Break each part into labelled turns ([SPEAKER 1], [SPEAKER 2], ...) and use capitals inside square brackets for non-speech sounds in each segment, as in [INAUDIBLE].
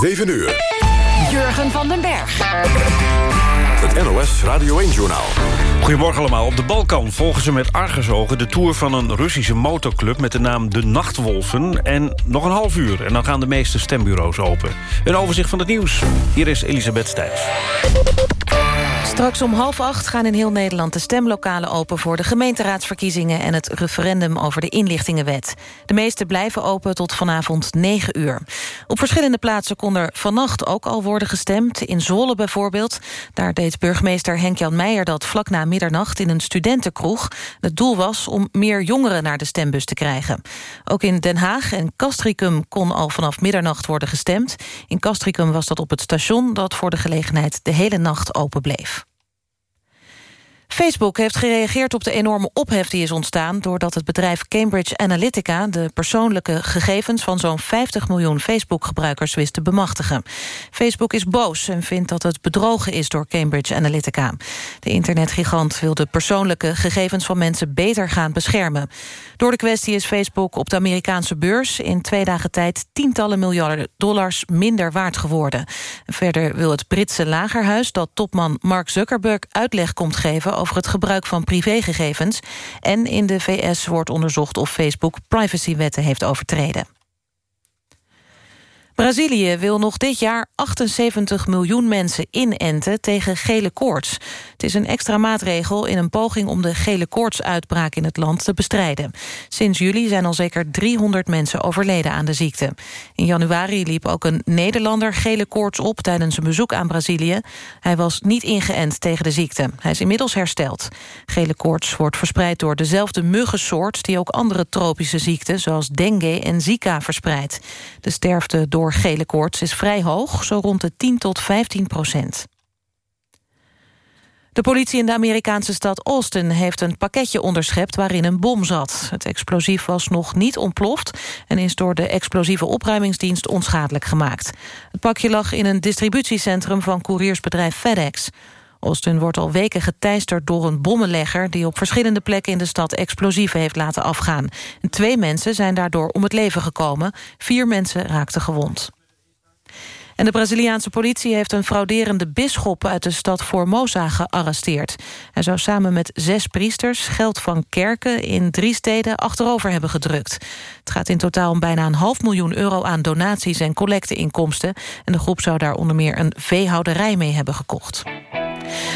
[SPEAKER 1] 7 uur.
[SPEAKER 2] Jurgen van den Berg.
[SPEAKER 1] Het NOS Radio 1-journaal.
[SPEAKER 3] Goedemorgen allemaal. Op de Balkan volgen ze met argusogen de tour van een Russische motorclub met de naam De Nachtwolven. En nog een half uur en dan gaan de meeste stembureaus open. Een overzicht van het nieuws. Hier is Elisabeth Stijns.
[SPEAKER 4] Straks om half acht gaan in heel Nederland de stemlokalen open... voor de gemeenteraadsverkiezingen en het referendum over de inlichtingenwet. De meeste blijven open tot vanavond 9 uur. Op verschillende plaatsen kon er vannacht ook al worden gestemd. In Zwolle bijvoorbeeld. Daar deed burgemeester Henk-Jan Meijer dat vlak na middernacht... in een studentenkroeg. Het doel was om meer jongeren naar de stembus te krijgen. Ook in Den Haag en Castricum kon al vanaf middernacht worden gestemd. In Castricum was dat op het station dat voor de gelegenheid de hele nacht open bleef. Facebook heeft gereageerd op de enorme ophef die is ontstaan... doordat het bedrijf Cambridge Analytica... de persoonlijke gegevens van zo'n 50 miljoen Facebook-gebruikers wist te bemachtigen. Facebook is boos en vindt dat het bedrogen is door Cambridge Analytica. De internetgigant wil de persoonlijke gegevens van mensen beter gaan beschermen. Door de kwestie is Facebook op de Amerikaanse beurs... in twee dagen tijd tientallen miljarden dollars minder waard geworden. Verder wil het Britse lagerhuis dat topman Mark Zuckerberg uitleg komt geven over het gebruik van privégegevens. En in de VS wordt onderzocht of Facebook privacywetten heeft overtreden. Brazilië wil nog dit jaar 78 miljoen mensen inenten tegen gele koorts. Het is een extra maatregel in een poging om de gele koortsuitbraak in het land te bestrijden. Sinds juli zijn al zeker 300 mensen overleden aan de ziekte. In januari liep ook een Nederlander gele koorts op tijdens een bezoek aan Brazilië. Hij was niet ingeënt tegen de ziekte. Hij is inmiddels hersteld. Gele koorts wordt verspreid door dezelfde muggensoort... die ook andere tropische ziekten zoals dengue en zika verspreidt. De sterfte door gele koorts is vrij hoog, zo rond de 10 tot 15 procent. De politie in de Amerikaanse stad Austin heeft een pakketje onderschept waarin een bom zat. Het explosief was nog niet ontploft en is door de explosieve opruimingsdienst onschadelijk gemaakt. Het pakje lag in een distributiecentrum van couriersbedrijf FedEx. Austin wordt al weken geteisterd door een bommenlegger... die op verschillende plekken in de stad explosieven heeft laten afgaan. Twee mensen zijn daardoor om het leven gekomen. Vier mensen raakten gewond. En de Braziliaanse politie heeft een frauderende bisschop... uit de stad Formosa gearresteerd. Hij zou samen met zes priesters geld van kerken... in drie steden achterover hebben gedrukt. Het gaat in totaal om bijna een half miljoen euro... aan donaties en collecteinkomsten. En de groep zou daar onder meer een veehouderij mee hebben gekocht.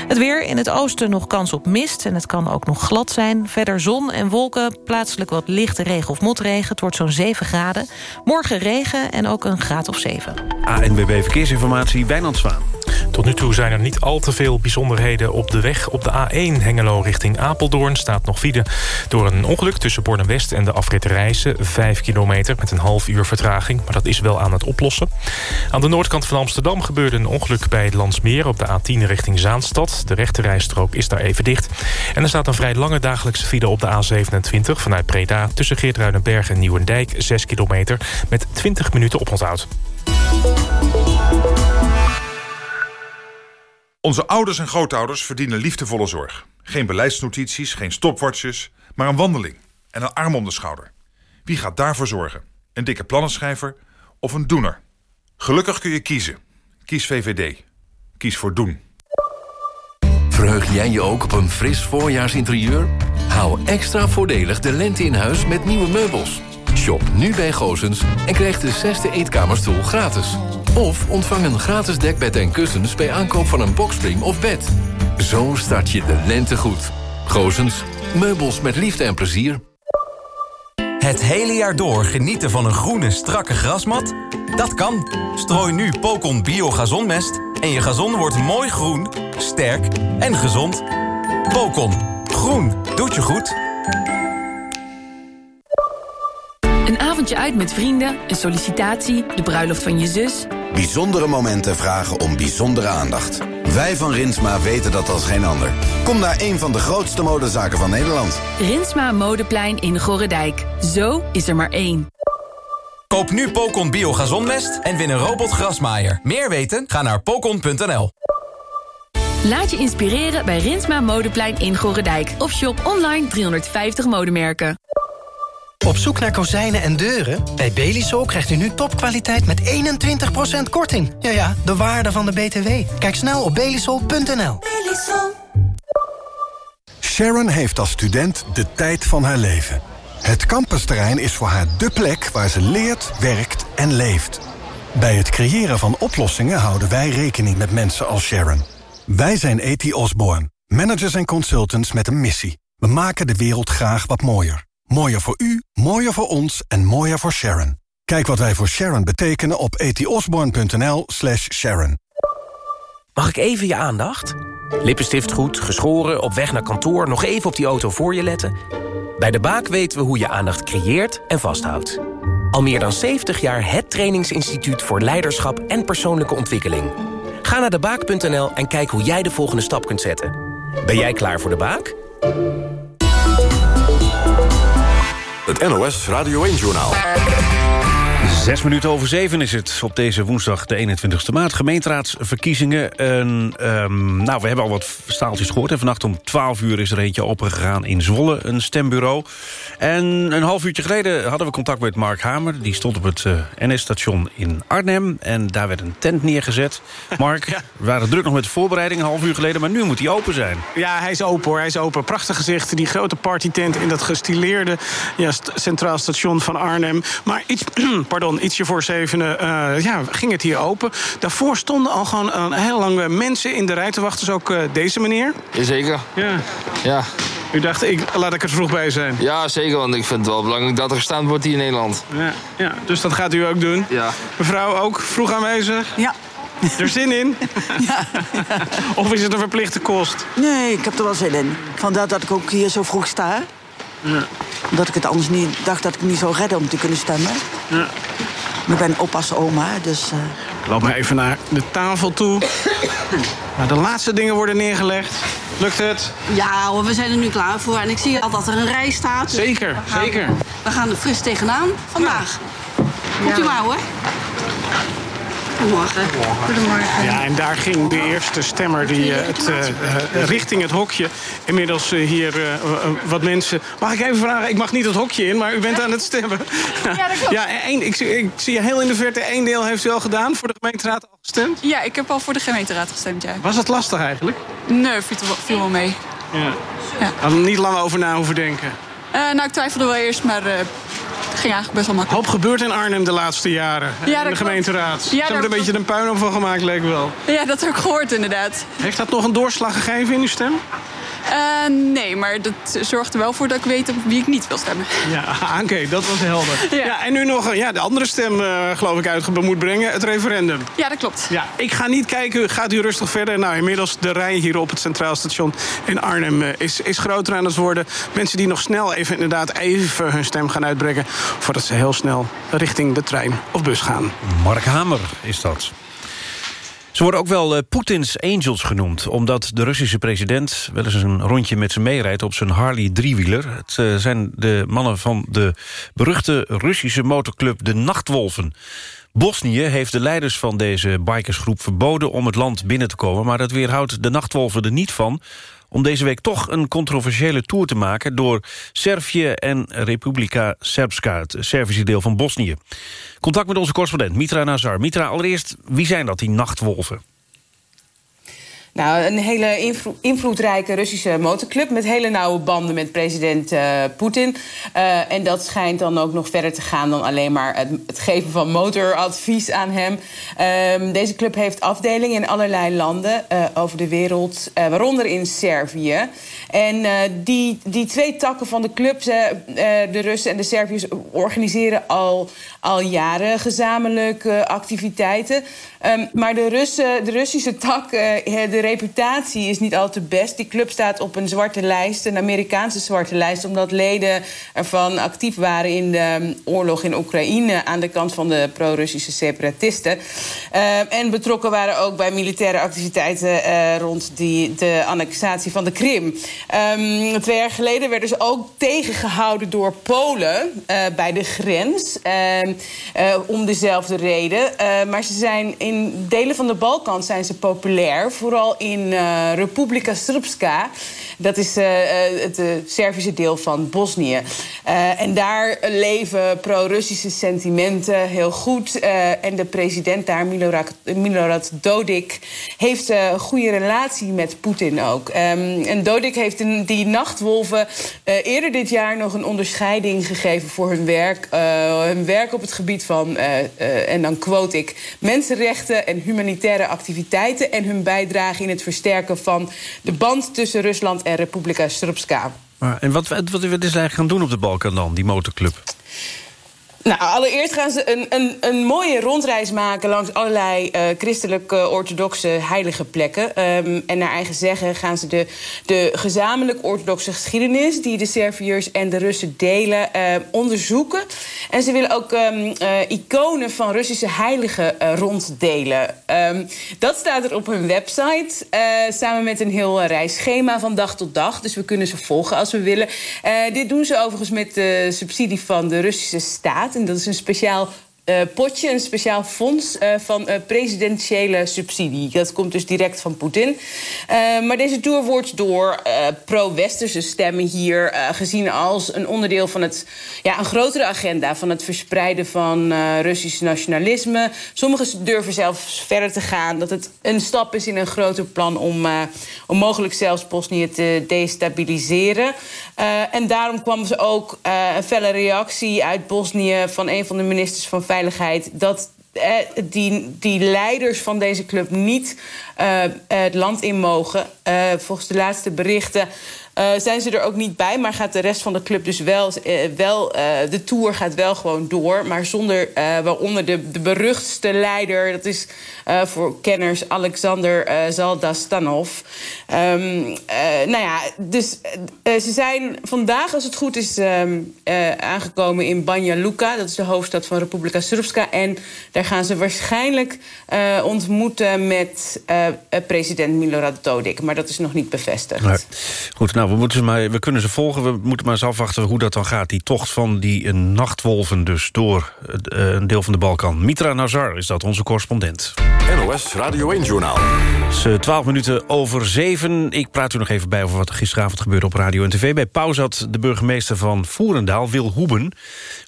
[SPEAKER 4] Het weer in het oosten nog kans op mist en het kan ook nog glad zijn. Verder zon en wolken, plaatselijk wat lichte regen of motregen. Het wordt zo'n 7 graden. Morgen regen en ook een graad of 7.
[SPEAKER 3] ANWB Verkeersinformatie, Wijnand Zwaan.
[SPEAKER 5] Tot nu toe zijn er niet al te veel bijzonderheden op de weg. Op de A1 Hengelo richting Apeldoorn staat nog file door een ongeluk... tussen Bornem West en de afrit Rijssen. Vijf kilometer met een half uur vertraging, maar dat is wel aan het oplossen. Aan de noordkant van Amsterdam gebeurde een ongeluk bij het Landsmeer... op de A10 richting Zaanstad. De rechterrijstrook is daar even dicht. En er staat een vrij lange dagelijkse file op de A27 vanuit Breda... tussen Geertruidenberg en Nieuwendijk, 6 kilometer... met 20 minuten oponthoud.
[SPEAKER 6] Onze ouders en grootouders verdienen liefdevolle zorg. Geen beleidsnotities, geen stopwatches, maar een wandeling en een arm om de schouder. Wie gaat daarvoor zorgen? Een dikke plannenschrijver of een doener? Gelukkig kun je kiezen. Kies VVD. Kies voor doen.
[SPEAKER 7] Verheug jij je ook op een fris voorjaarsinterieur? Hou extra voordelig de lente in huis met nieuwe meubels. Shop nu bij Gozens en krijg de zesde eetkamerstoel gratis. Of ontvang een gratis dekbed en kussens bij aankoop van een boxspring of bed. Zo start je de lente goed. Gozens, meubels met liefde en plezier.
[SPEAKER 8] Het hele jaar door genieten van een groene, strakke grasmat? Dat kan. Strooi nu Pokon Bio Gazonmest en je gazon wordt mooi groen, sterk en gezond. Pokon. Groen. Doet je goed.
[SPEAKER 2] Een avondje uit met vrienden, een sollicitatie, de bruiloft van je zus.
[SPEAKER 9] Bijzondere momenten vragen om bijzondere aandacht. Wij van Rinsma weten dat als geen ander. Kom naar een van de grootste modezaken van Nederland.
[SPEAKER 2] Rinsma Modeplein in Gorredijk. Zo is er maar één.
[SPEAKER 8] Koop nu Pokon Bio Gazonmest en win een robot grasmaaier. Meer weten? Ga naar pokon.nl.
[SPEAKER 2] Laat je inspireren bij Rinsma Modeplein in Gorredijk. Of shop online 350 modemerken.
[SPEAKER 10] Op zoek naar kozijnen en deuren? Bij Belisol krijgt u nu topkwaliteit met 21% korting. Ja ja, de waarde van de BTW. Kijk snel op belisol.nl.
[SPEAKER 11] Sharon heeft als student de tijd van haar leven. Het campusterrein is voor haar dé plek waar ze leert, werkt en leeft. Bij het creëren van oplossingen houden wij rekening met mensen als Sharon. Wij zijn E.T. Osborne, managers en consultants met een missie. We maken de wereld graag wat mooier. Mooier voor u, mooier voor ons en mooier voor Sharon. Kijk wat wij voor Sharon betekenen op etiosborn.nl slash Sharon.
[SPEAKER 12] Mag ik even je aandacht? Lippenstift goed, geschoren, op weg naar kantoor... nog even op die auto voor je letten? Bij De Baak weten we hoe je aandacht creëert en vasthoudt. Al meer dan 70 jaar het trainingsinstituut voor leiderschap en persoonlijke ontwikkeling. Ga naar debaak.nl en kijk hoe jij de volgende stap kunt zetten. Ben jij klaar voor De Baak?
[SPEAKER 13] Het NOS Radio 1-journaal.
[SPEAKER 3] Zes minuten over zeven is het op deze woensdag de 21ste maart. Gemeenteraadsverkiezingen. En, ehm, nou, we hebben al wat staaltjes gehoord. En vannacht om 12 uur is er eentje opengegaan in Zwolle, een stembureau. En een half uurtje geleden hadden we contact met Mark Hamer. Die stond op het uh, NS-station in Arnhem. En daar werd een tent neergezet. Mark, [LAUGHS] we waren druk nog met de voorbereiding, een half uur geleden. Maar nu moet hij open zijn.
[SPEAKER 14] Ja, hij is open hoor. Hij is open. Prachtig gezicht. Die grote partytent in dat gestileerde ja, centraal station van Arnhem. Maar iets, [CLEARS THROAT] pardon ietsje voor zevenen uh, ja, ging het hier open. Daarvoor stonden al gewoon een heel lange mensen in de rij te wachten. Dus ook uh, deze meneer.
[SPEAKER 15] Jazeker.
[SPEAKER 14] Ja.
[SPEAKER 15] ja.
[SPEAKER 14] U dacht, ik, laat ik er vroeg bij zijn.
[SPEAKER 15] Ja, zeker, want ik vind het wel belangrijk dat er gestaan wordt hier in Nederland.
[SPEAKER 14] Ja, ja dus dat gaat u ook doen?
[SPEAKER 15] Ja.
[SPEAKER 14] Mevrouw, ook vroeg aanwezig?
[SPEAKER 16] Ja.
[SPEAKER 14] Er zin in? [LAUGHS]
[SPEAKER 16] Ja. [LAUGHS]
[SPEAKER 14] Of is het een verplichte kost?
[SPEAKER 16] Nee, ik heb er wel zin in. Vandaar dat ik ook hier zo vroeg sta.
[SPEAKER 14] Ja.
[SPEAKER 16] Omdat ik het anders niet dacht dat ik niet zou redden om te kunnen stemmen.
[SPEAKER 14] Ja.
[SPEAKER 16] Ik ben oppas oma, dus... Uh...
[SPEAKER 14] Loop maar even naar de tafel toe. [COUGHS] nou, de laatste dingen worden neergelegd. Lukt het?
[SPEAKER 17] Ja hoor, we zijn er nu klaar voor. En ik zie al dat er een rij staat. Dus
[SPEAKER 14] zeker,
[SPEAKER 17] we gaan,
[SPEAKER 14] zeker.
[SPEAKER 17] We gaan er fris tegenaan vandaag. Ja. Komt u maar hoor. Goedemorgen.
[SPEAKER 14] Goedemorgen. Ja, en daar ging de eerste stemmer die, uh, het, uh, richting het hokje. Inmiddels uh, hier wat mensen... Mag ik even vragen? Ik mag niet het hokje in, maar u bent aan het stemmen.
[SPEAKER 17] Ja, dat klopt. [LAUGHS]
[SPEAKER 14] Ja, één, ik, ik, zie heel in de verte één deel heeft u al gedaan. Voor de gemeenteraad al gestemd?
[SPEAKER 18] Ja, ik heb al voor de gemeenteraad gestemd, ja.
[SPEAKER 14] Was dat lastig eigenlijk?
[SPEAKER 18] Nee, viel, viel wel mee.
[SPEAKER 14] Ja. ja. Had er niet lang over na hoeven denken?
[SPEAKER 18] nou, ik twijfelde wel eerst, maar ging eigenlijk best wel makkelijk.
[SPEAKER 14] Hoop gebeurt in Arnhem de laatste jaren.
[SPEAKER 18] Ja,
[SPEAKER 14] in de gemeenteraad.
[SPEAKER 18] Ja,
[SPEAKER 14] Ze hebben er een beetje een puinhoop van gemaakt, leek wel.
[SPEAKER 18] Ja, dat heb ik gehoord inderdaad.
[SPEAKER 14] Heeft dat nog een doorslag gegeven in uw stem?
[SPEAKER 18] Uh, nee, maar dat zorgt er wel voor dat ik weet op wie ik niet wil stemmen.
[SPEAKER 14] Ja, oké, dat was helder. Ja. ja. en nu nog ja, de andere stem, uh, geloof ik, uit moet brengen. Het referendum.
[SPEAKER 18] Ja, dat klopt.
[SPEAKER 14] Ja, ik ga niet kijken. Gaat u rustig verder. Nou, inmiddels de rij hier op het Centraal Station in Arnhem uh, is, is groter aan het worden. Mensen die nog snel even inderdaad even hun stem gaan uitbrengen... voordat ze heel snel richting de trein of bus gaan.
[SPEAKER 3] Mark Hamer is dat. Ze worden ook wel uh, Poetins Angels genoemd... omdat de Russische president wel eens een rondje met ze meerijdt... op zijn Harley-driewieler. Het uh, zijn de mannen van de beruchte Russische motorclub De Nachtwolven. Bosnië heeft de leiders van deze bikersgroep verboden... om het land binnen te komen, maar dat weerhoudt de Nachtwolven er niet van om deze week toch een controversiële tour te maken... door Servië en Republika Srpska, het Servische deel van Bosnië. Contact met onze correspondent Mitra Nazar. Mitra, allereerst, wie zijn dat, die nachtwolven?
[SPEAKER 19] Nou, een hele invlo invloedrijke Russische motorclub... met hele nauwe banden met president uh, Poetin. Uh, en dat schijnt dan ook nog verder te gaan... dan alleen maar het, geven van motoradvies aan hem. Uh, deze club heeft afdelingen in allerlei landen uh, over de wereld... waaronder in Servië. En die, die twee takken van de club, de Russen en de Serviërs... organiseren al, al jaren gezamenlijke activiteiten... Um, maar de, Russen, de Russische tak, uh, de reputatie is niet al te best. Die club staat op een zwarte lijst, een Amerikaanse zwarte lijst... omdat leden ervan actief waren in de um, oorlog in Oekraïne... aan de kant van de pro-Russische separatisten. Uh, en betrokken waren ook bij militaire activiteiten... Uh, rond die, de annexatie van de Krim. Twee jaar geleden werden ze ook tegengehouden door Polen... bij de grens, om dezelfde reden. maar ze zijn in in delen van de Balkan zijn ze populair. Vooral in uh, Republika Srpska. Dat is het Servische deel van Bosnië. en daar leven pro-Russische sentimenten heel goed. en de president daar, Milorad, Milorad Dodik, heeft een goede relatie met Poetin ook. Um, en Dodik heeft in die nachtwolven eerder dit jaar nog een onderscheiding gegeven voor hun werk. hun werk op het gebied van, en dan quote ik, mensenrechten en humanitaire activiteiten en hun bijdrage in het versterken van de band tussen Rusland en Republika Srpska.
[SPEAKER 3] En wat, wat, wat is eigenlijk gaan doen op de Balkan dan, die motorclub?
[SPEAKER 19] Nou, allereerst gaan ze een, een, een mooie rondreis maken langs allerlei uh, christelijke orthodoxe heilige plekken. Um, en naar eigen zeggen gaan ze de, de gezamenlijk orthodoxe geschiedenis die de Serviërs en de Russen delen uh, onderzoeken. En ze willen ook um, uh, iconen van Russische heiligen ronddelen. Um, dat staat er op hun website, samen met een heel reisschema van dag tot dag. Dus we kunnen ze volgen als we willen. dit doen ze overigens met de subsidie van de Russische staat. En dat is een speciaal uh, potje, een speciaal fonds uh, van uh, presidentiële subsidie. Dat komt dus direct van Poetin. maar deze tour wordt door pro-westerse stemmen hier gezien als een onderdeel van het, ja, een grotere agenda van het verspreiden van Russisch nationalisme. Sommigen durven zelfs verder te gaan dat het een stap is in een groter plan om, om mogelijk zelfs Bosnië te destabiliseren. en daarom kwam ze ook een felle reactie uit Bosnië van een van de ministers van veiligheid dat eh, die, die leiders van deze club niet uh, het land in mogen. Uh, volgens de laatste berichten uh, zijn ze er ook niet bij. Maar gaat de rest van de club dus wel... wel de tour gaat wel gewoon door. Maar zonder, waaronder de, de beruchtste leider... dat is voor kenners Alexander Zaldastanov. Um, nou ja, dus ze zijn vandaag, als het goed is... Um, aangekomen in Banja Luka. Dat is de hoofdstad van Republika Srpska. En daar gaan ze waarschijnlijk ontmoeten met president Milorad Dodik. Maar dat is nog niet bevestigd.
[SPEAKER 3] Goed, nou, we, moeten maar, we kunnen ze volgen. We moeten maar eens afwachten hoe dat dan gaat. Die tocht van die nachtwolven dus door een deel van de Balkan. Mitra Nazar is dat, onze correspondent.
[SPEAKER 13] NOS Radio 1-journaal.
[SPEAKER 3] Het is 12 minuten over 7. Ik praat u nog even bij over wat er gisteravond gebeurde op radio en tv. Bij pauze had de burgemeester van Voerendaal, Wil Hoeben...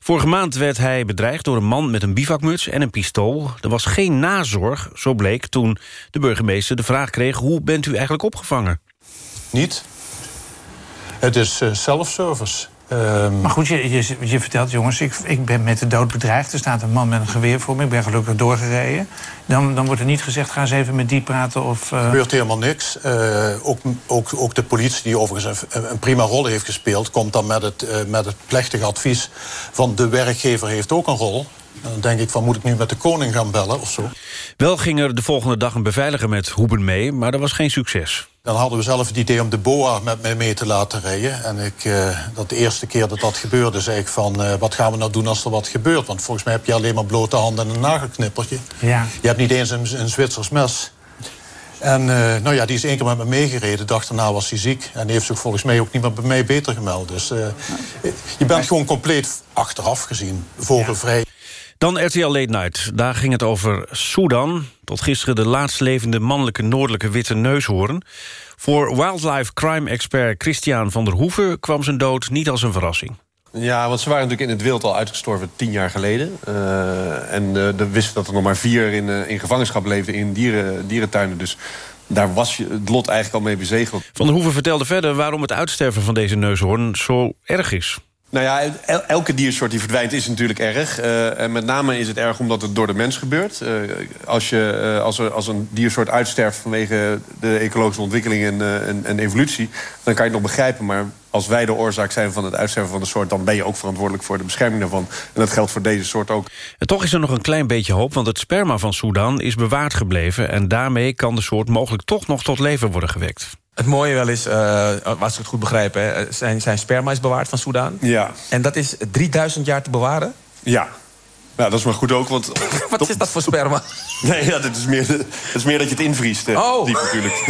[SPEAKER 3] Vorige maand werd hij bedreigd door een man met een bivakmuts en een pistool. Er was geen nazorg, zo bleek toen de burgemeester de vraag kreeg... hoe bent u eigenlijk opgevangen?
[SPEAKER 20] Niet. Het is uh, self-service.
[SPEAKER 21] Um... Maar goed, je, je, je, vertelt, jongens, ik, ik ben met de dood bedreigd. Er staat een man met een geweer voor me. Ik ben gelukkig doorgereden. Dan, dan wordt er niet gezegd, ga eens even met die praten. Of,
[SPEAKER 20] uh... Er gebeurt helemaal niks. Uh, ook, ook, ook de politie, die overigens een, een, prima rol heeft gespeeld... komt dan met het, uh, met het plechtige advies van de werkgever heeft ook een rol. En dan denk ik van, moet ik nu met de koning gaan bellen of zo?
[SPEAKER 3] Wel ging er de volgende dag een beveiliger met Hoeben mee... maar dat was geen succes.
[SPEAKER 20] Dan hadden we zelf het idee om de BOA met mij mee te laten rijden. En ik, uh, dat de eerste keer dat dat gebeurde, zei ik van... Uh, wat gaan we nou doen als er wat gebeurt? Want volgens mij heb je alleen maar blote handen en een nagelknippertje.
[SPEAKER 21] Ja.
[SPEAKER 20] Je hebt niet eens een, een Zwitsers mes. En uh, nou ja, die is één keer met me meegereden. Dag daarna was hij ziek. En die heeft zich volgens mij ook niet meer bij mij beter gemeld. Dus je bent gewoon compleet achteraf gezien, vogelvrij.
[SPEAKER 3] Dan RTL Late Night. Daar ging het over Sudan. Tot gisteren de laatst levende mannelijke noordelijke witte neushoorn. Voor wildlife crime-expert Christian van der Hoeven... kwam zijn dood niet als een verrassing.
[SPEAKER 22] Ja, want ze waren natuurlijk in het wild al uitgestorven tien jaar geleden. Uh, en uh, we wisten dat er nog maar vier in, uh, in gevangenschap leefden in dieren, dierentuinen. Dus daar was je het lot eigenlijk al mee bezegeld.
[SPEAKER 3] Van der Hoeven vertelde verder waarom het uitsterven van deze neushoorn zo erg is.
[SPEAKER 22] Nou ja, elke diersoort die verdwijnt is natuurlijk erg. Uh, en met name is het erg omdat het door de mens gebeurt. Uh, als, je, uh, als, als een diersoort uitsterft vanwege de ecologische ontwikkeling en, en, en, evolutie... dan kan je het nog begrijpen, maar als wij de oorzaak zijn van het uitsterven van de soort... dan ben je ook verantwoordelijk voor de bescherming daarvan. En dat geldt voor deze soort ook.
[SPEAKER 3] Toch is er nog een klein beetje hoop, want het sperma van Sudan is bewaard gebleven... en daarmee kan de soort mogelijk toch nog tot leven worden gewekt.
[SPEAKER 23] Het mooie wel is, uh, als ik het goed begrijp, hè, zijn, zijn sperma is bewaard van Soudaan.
[SPEAKER 22] Ja.
[SPEAKER 23] En dat is 3000 jaar te bewaren?
[SPEAKER 22] Ja. Ja, dat is maar goed ook, want... [LAUGHS]
[SPEAKER 23] Wat is dat voor sperma? [LAUGHS]
[SPEAKER 22] Nee, ja, dat, is meer, dat is meer dat je het invriest,
[SPEAKER 23] oh.
[SPEAKER 22] diep natuurlijk.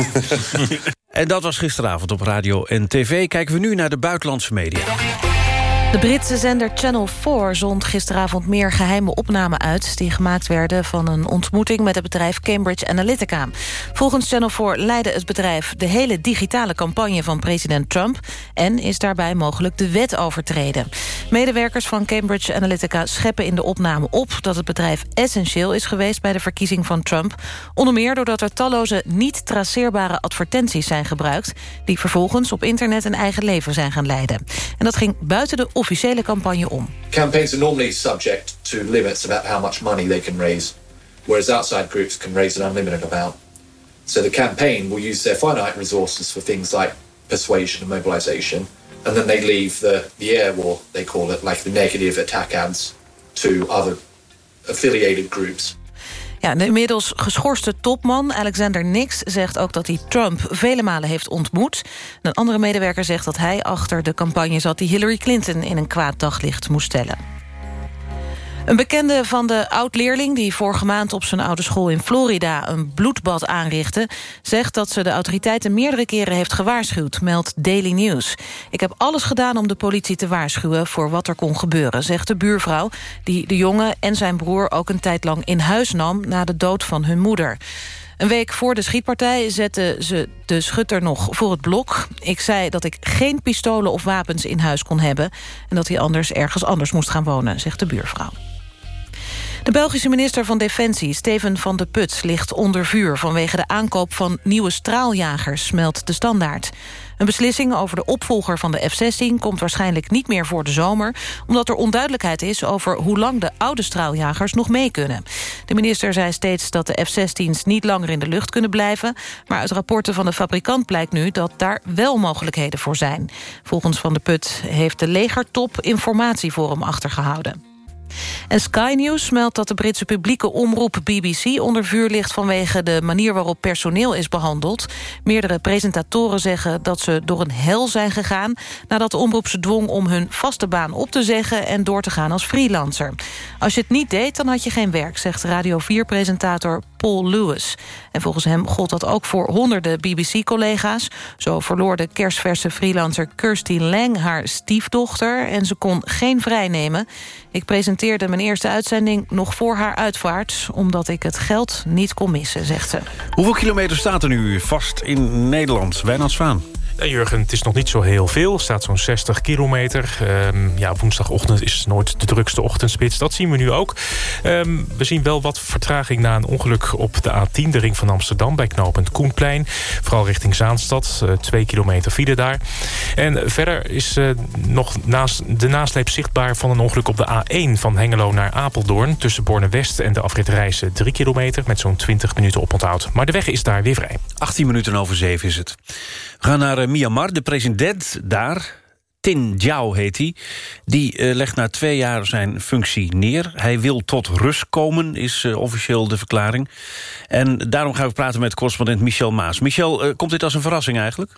[SPEAKER 22] [LAUGHS]
[SPEAKER 3] en dat was gisteravond op radio en tv. Kijken we nu naar de buitenlandse media.
[SPEAKER 4] De Britse zender Channel 4 zond gisteravond meer geheime opnamen uit... die gemaakt werden van een ontmoeting met het bedrijf Cambridge Analytica. Volgens Channel 4 leidde het bedrijf de hele digitale campagne van president Trump... en is daarbij mogelijk de wet overtreden. Medewerkers van Cambridge Analytica scheppen in de opname op... dat het bedrijf essentieel is geweest bij de verkiezing van Trump. Onder meer doordat er talloze niet traceerbare advertenties zijn gebruikt... die vervolgens op internet een eigen leven zijn gaan leiden. En dat ging buiten de officiële campagne om.
[SPEAKER 24] Campaigns are normally subject to limits about how much money they can raise, whereas outside groups can raise an unlimited amount. So the campaign will use their finite resources for things like persuasion and mobilization, and then they leave the, the air war, they call it, like the negative attack ads, to other affiliated groups.
[SPEAKER 4] Ja, de inmiddels geschorste topman Alexander Nix zegt ook dat hij Trump vele malen heeft ontmoet. Een andere medewerker zegt dat hij achter de campagne zat... die Hillary Clinton in een kwaad daglicht moest stellen. Een bekende van de oud-leerling die vorige maand op zijn oude school in Florida een bloedbad aanrichtte, zegt dat ze de autoriteiten meerdere keren heeft gewaarschuwd, meldt Daily News. Ik heb alles gedaan om de politie te waarschuwen voor wat er kon gebeuren, zegt de buurvrouw, die de jongen en zijn broer ook een tijd lang in huis nam na de dood van hun moeder. Een week voor de schietpartij zette ze de schutter nog voor het blok. Ik zei dat ik geen pistolen of wapens in huis kon hebben... en dat hij anders ergens anders moest gaan wonen, zegt de buurvrouw. De Belgische minister van Defensie, Steven van de Put... ligt onder vuur vanwege de aankoop van nieuwe straaljagers, meldt de Standaard. Een beslissing over de opvolger van de F-16 komt waarschijnlijk niet meer voor de zomer... omdat er onduidelijkheid is over hoe lang de oude straaljagers nog mee kunnen. De minister zei steeds dat de F-16's niet langer in de lucht kunnen blijven... maar uit rapporten van de fabrikant blijkt nu dat daar wel mogelijkheden voor zijn. Volgens Van de Put heeft de legertop informatie voor hem achtergehouden. En Sky News meldt dat de Britse publieke omroep BBC onder vuur ligt vanwege de manier waarop personeel is behandeld. Meerdere presentatoren zeggen dat ze door een hel zijn gegaan nadat de omroep ze dwong om hun vaste baan op te zeggen en door te gaan als freelancer. Als je het niet deed, dan had je geen werk, zegt Radio 4-presentator Paul Lewis. En volgens hem gold dat ook voor honderden BBC-collega's. Zo verloor de kerstverse freelancer Kirsty Lang haar stiefdochter... en ze kon geen vrijnemen. Ik presenteerde mijn eerste uitzending nog voor haar uitvaart... omdat ik het geld niet kon missen, zegt ze.
[SPEAKER 3] Hoeveel kilometer staat er nu vast in Nederland? Wijnand Zwaan.
[SPEAKER 25] Jurgen, het is nog niet zo heel veel. Staat zo'n 60 kilometer. Um, ja, woensdagochtend is nooit de drukste ochtendspits. Dat zien we nu ook. Um, we zien wel wat vertraging na een ongeluk op de A10... de ring van Amsterdam bij knooppunt Koenplein. Vooral richting Zaanstad. Uh, twee kilometer file daar. En verder is uh, nog naast, de nasleep zichtbaar van een ongeluk op de A1... van Hengelo naar Apeldoorn. Tussen Borne-West en de afrit Rijssen 3 kilometer... met zo'n 20 minuten oponthoud. Maar de weg is daar weer vrij.
[SPEAKER 3] 18 minuten over 7 is het. We gaan naar Myanmar. De president daar, Tin Jiao heet hij... die uh, legt na twee jaar zijn functie neer. Hij wil tot rust komen, is uh, officieel de verklaring. En daarom gaan we praten met correspondent Michel Maas. Michel, komt dit als een verrassing eigenlijk?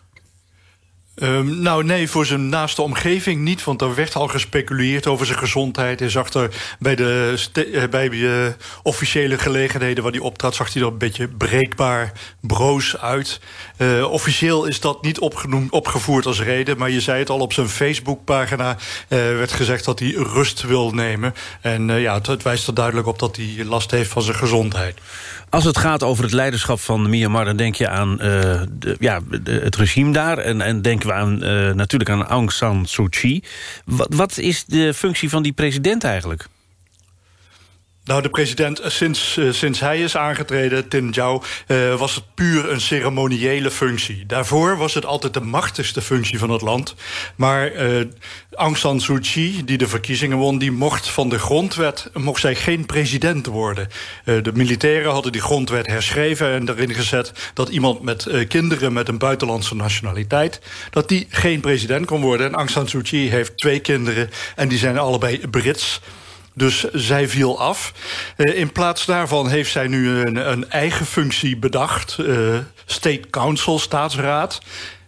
[SPEAKER 26] Um, nou nee, voor zijn naaste omgeving niet. Want er werd al gespeculeerd over zijn gezondheid. Hij zag er bij de bij, uh, officiële gelegenheden waar hij optrad... zag hij er een beetje breekbaar, broos uit. Uh, officieel is dat niet opgenoemd, opgevoerd als reden. Maar je zei het al, op zijn Facebookpagina uh, werd gezegd dat hij rust wil nemen. En ja, het, het wijst er duidelijk op dat hij last heeft van zijn gezondheid.
[SPEAKER 3] Als het gaat over het leiderschap van Myanmar... dan denk je aan de, ja, het regime daar. En, en denken we aan, uh, natuurlijk aan Aung San Suu Kyi. Wat, wat is de functie van die president eigenlijk?
[SPEAKER 26] Nou, de president, sinds, uh, sinds hij is aangetreden, Tin Jiao... Uh, was het puur een ceremoniële functie. Daarvoor was het altijd de machtigste functie van het land. Maar uh, Aung San Suu Kyi, die de verkiezingen won... die mocht van de grondwet mocht zij geen president worden. de militairen hadden die grondwet herschreven en erin gezet... dat iemand met kinderen met een buitenlandse nationaliteit... dat die geen president kon worden. En Aung San Suu Kyi heeft twee kinderen en die zijn allebei Brits... Dus zij viel af. Uh, in plaats daarvan heeft zij nu een, een eigen functie bedacht. Uh, State Council, staatsraad.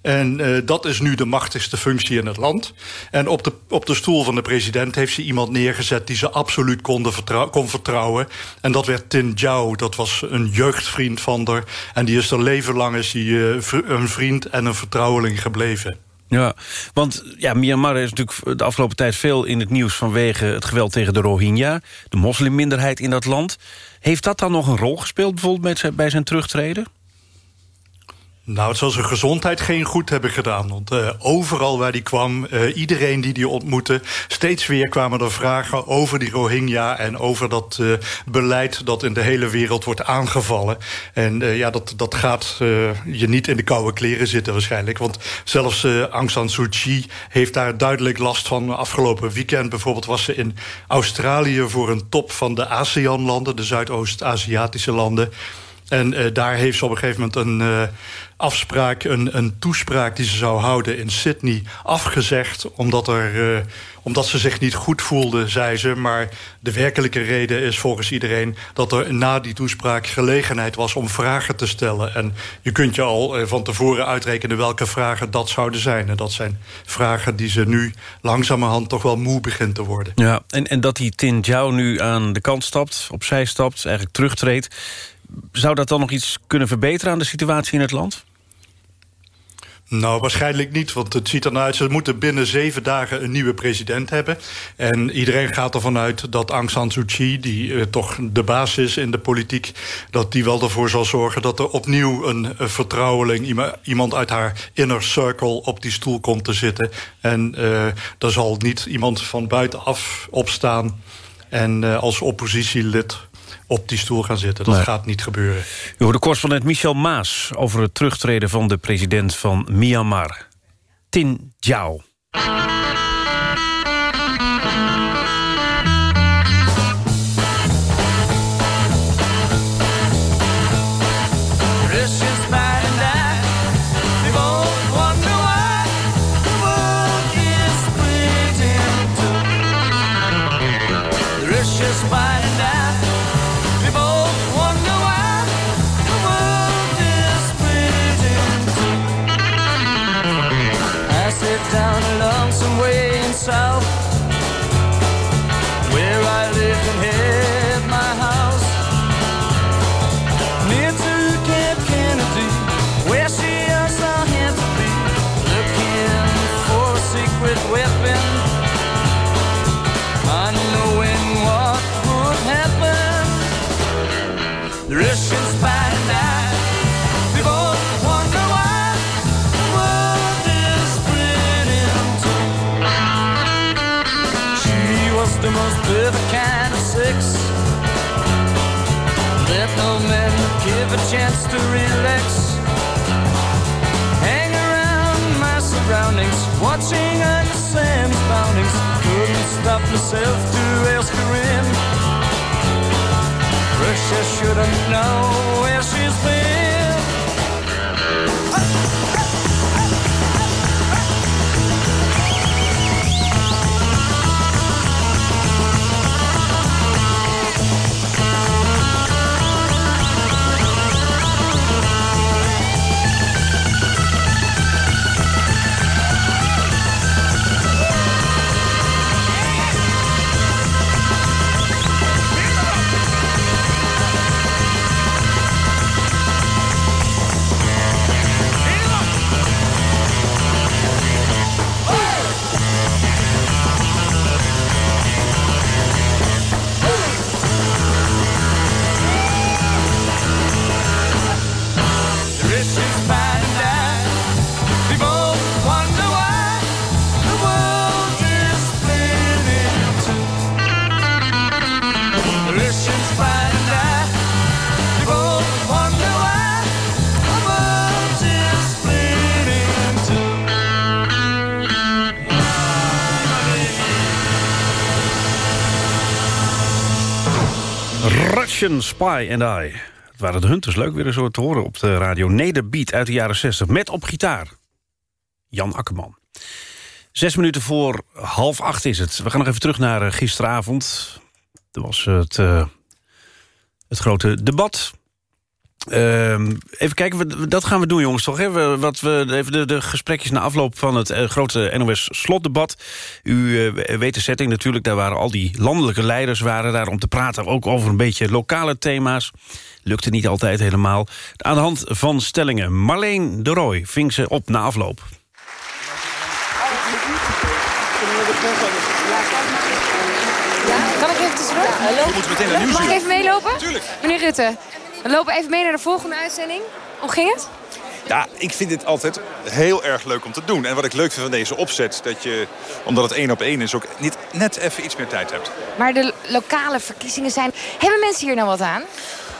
[SPEAKER 26] En uh, dat is nu de machtigste functie in het land. En op de, op de stoel van de president heeft ze iemand neergezet... die ze absoluut kon vertrouwen. En dat werd Tin Jiao. Dat was een jeugdvriend van haar. En die is er leven lang is die, een vriend en een vertrouweling gebleven.
[SPEAKER 3] Ja, want ja, Myanmar is natuurlijk de afgelopen tijd veel in het nieuws... vanwege het geweld tegen de Rohingya, de moslimminderheid in dat land. Heeft dat dan nog een rol gespeeld bijvoorbeeld bij zijn terugtreden?
[SPEAKER 26] Nou, het zal zijn gezondheid geen goed hebben gedaan. Want uh, overal waar hij kwam, uh, iedereen die hij ontmoette... steeds weer kwamen er vragen over die Rohingya... en over dat uh, beleid dat in de hele wereld wordt aangevallen. En ja, dat, dat gaat je niet in de koude kleren zitten waarschijnlijk. Want zelfs Aung San Suu Kyi heeft daar duidelijk last van. Afgelopen weekend bijvoorbeeld was ze in Australië... voor een top van de ASEAN-landen, de Zuidoost-Aziatische landen... En uh, daar heeft ze op een gegeven moment een uh, afspraak, een, een toespraak die ze zou houden in Sydney afgezegd. Omdat, er, uh, omdat ze zich niet goed voelde, zei ze. Maar de werkelijke reden is volgens iedereen dat er na die toespraak gelegenheid was om vragen te stellen. En je kunt je al van tevoren uitrekenen welke vragen dat zouden zijn. En dat zijn vragen die ze nu langzamerhand toch wel moe begint te worden.
[SPEAKER 3] Ja, en, en dat die Tin Jiao nu aan de kant stapt, opzij stapt, eigenlijk terugtreedt zou dat dan nog iets kunnen verbeteren aan de situatie in het land?
[SPEAKER 26] Nou, waarschijnlijk niet, want het ziet ernaar uit... ze moeten binnen zeven dagen een nieuwe president hebben. En iedereen gaat ervan uit dat Aung San Suu Kyi... die uh, toch de baas is in de politiek... dat die wel ervoor zal zorgen dat er opnieuw een, een vertrouweling... iemand uit haar inner circle op die stoel komt te zitten. En uh, er zal niet iemand van buitenaf opstaan... en als oppositielid op die stoel gaan zitten. Dat nee. gaat niet gebeuren.
[SPEAKER 3] U hoort de correspondent Michel Maas... over het terugtreden van de president van Myanmar. Tin Jiao.
[SPEAKER 27] Give a chance to relax. Hang around my surroundings watching Uncle Sam's boundings couldn't stop myself to ask her in. Russia shouldn't know where she's been. The
[SPEAKER 3] Spy and I. Het waren de Hunters. Leuk weer eens zo te horen op de radio. Nederbeat uit de jaren 60. Met op gitaar. Jan Akkerman. Zes minuten voor half acht is het. We gaan nog even terug naar eh, gisteravond. Er was het, eh, het grote debat. Ehm, even kijken, we- dat gaan we doen jongens toch? Hè? We- Wat we, even de, de gesprekjes na afloop van het eh, grote NOS-slotdebat. U eh, weet de setting natuurlijk, daar waren al die landelijke leiders... waren daar om te praten, ook over een beetje lokale thema's. Lukte niet altijd helemaal. Aan de hand van stellingen. Marleen de Rooij ving ze op na afloop.
[SPEAKER 28] Kan ik even tussendoor?
[SPEAKER 6] Meteen naar nieuws.
[SPEAKER 28] Mag ik even meelopen? Tuurlijk. Meneer Rutte, we lopen even mee naar de volgende uitzending. Hoe ging het?
[SPEAKER 6] Ja, ik vind dit altijd heel erg leuk om te doen. En wat ik leuk vind van deze opzet, dat je, omdat het één op één is... ook niet net even iets meer tijd hebt.
[SPEAKER 28] Maar de lokale verkiezingen zijn... Hebben mensen hier nou wat aan?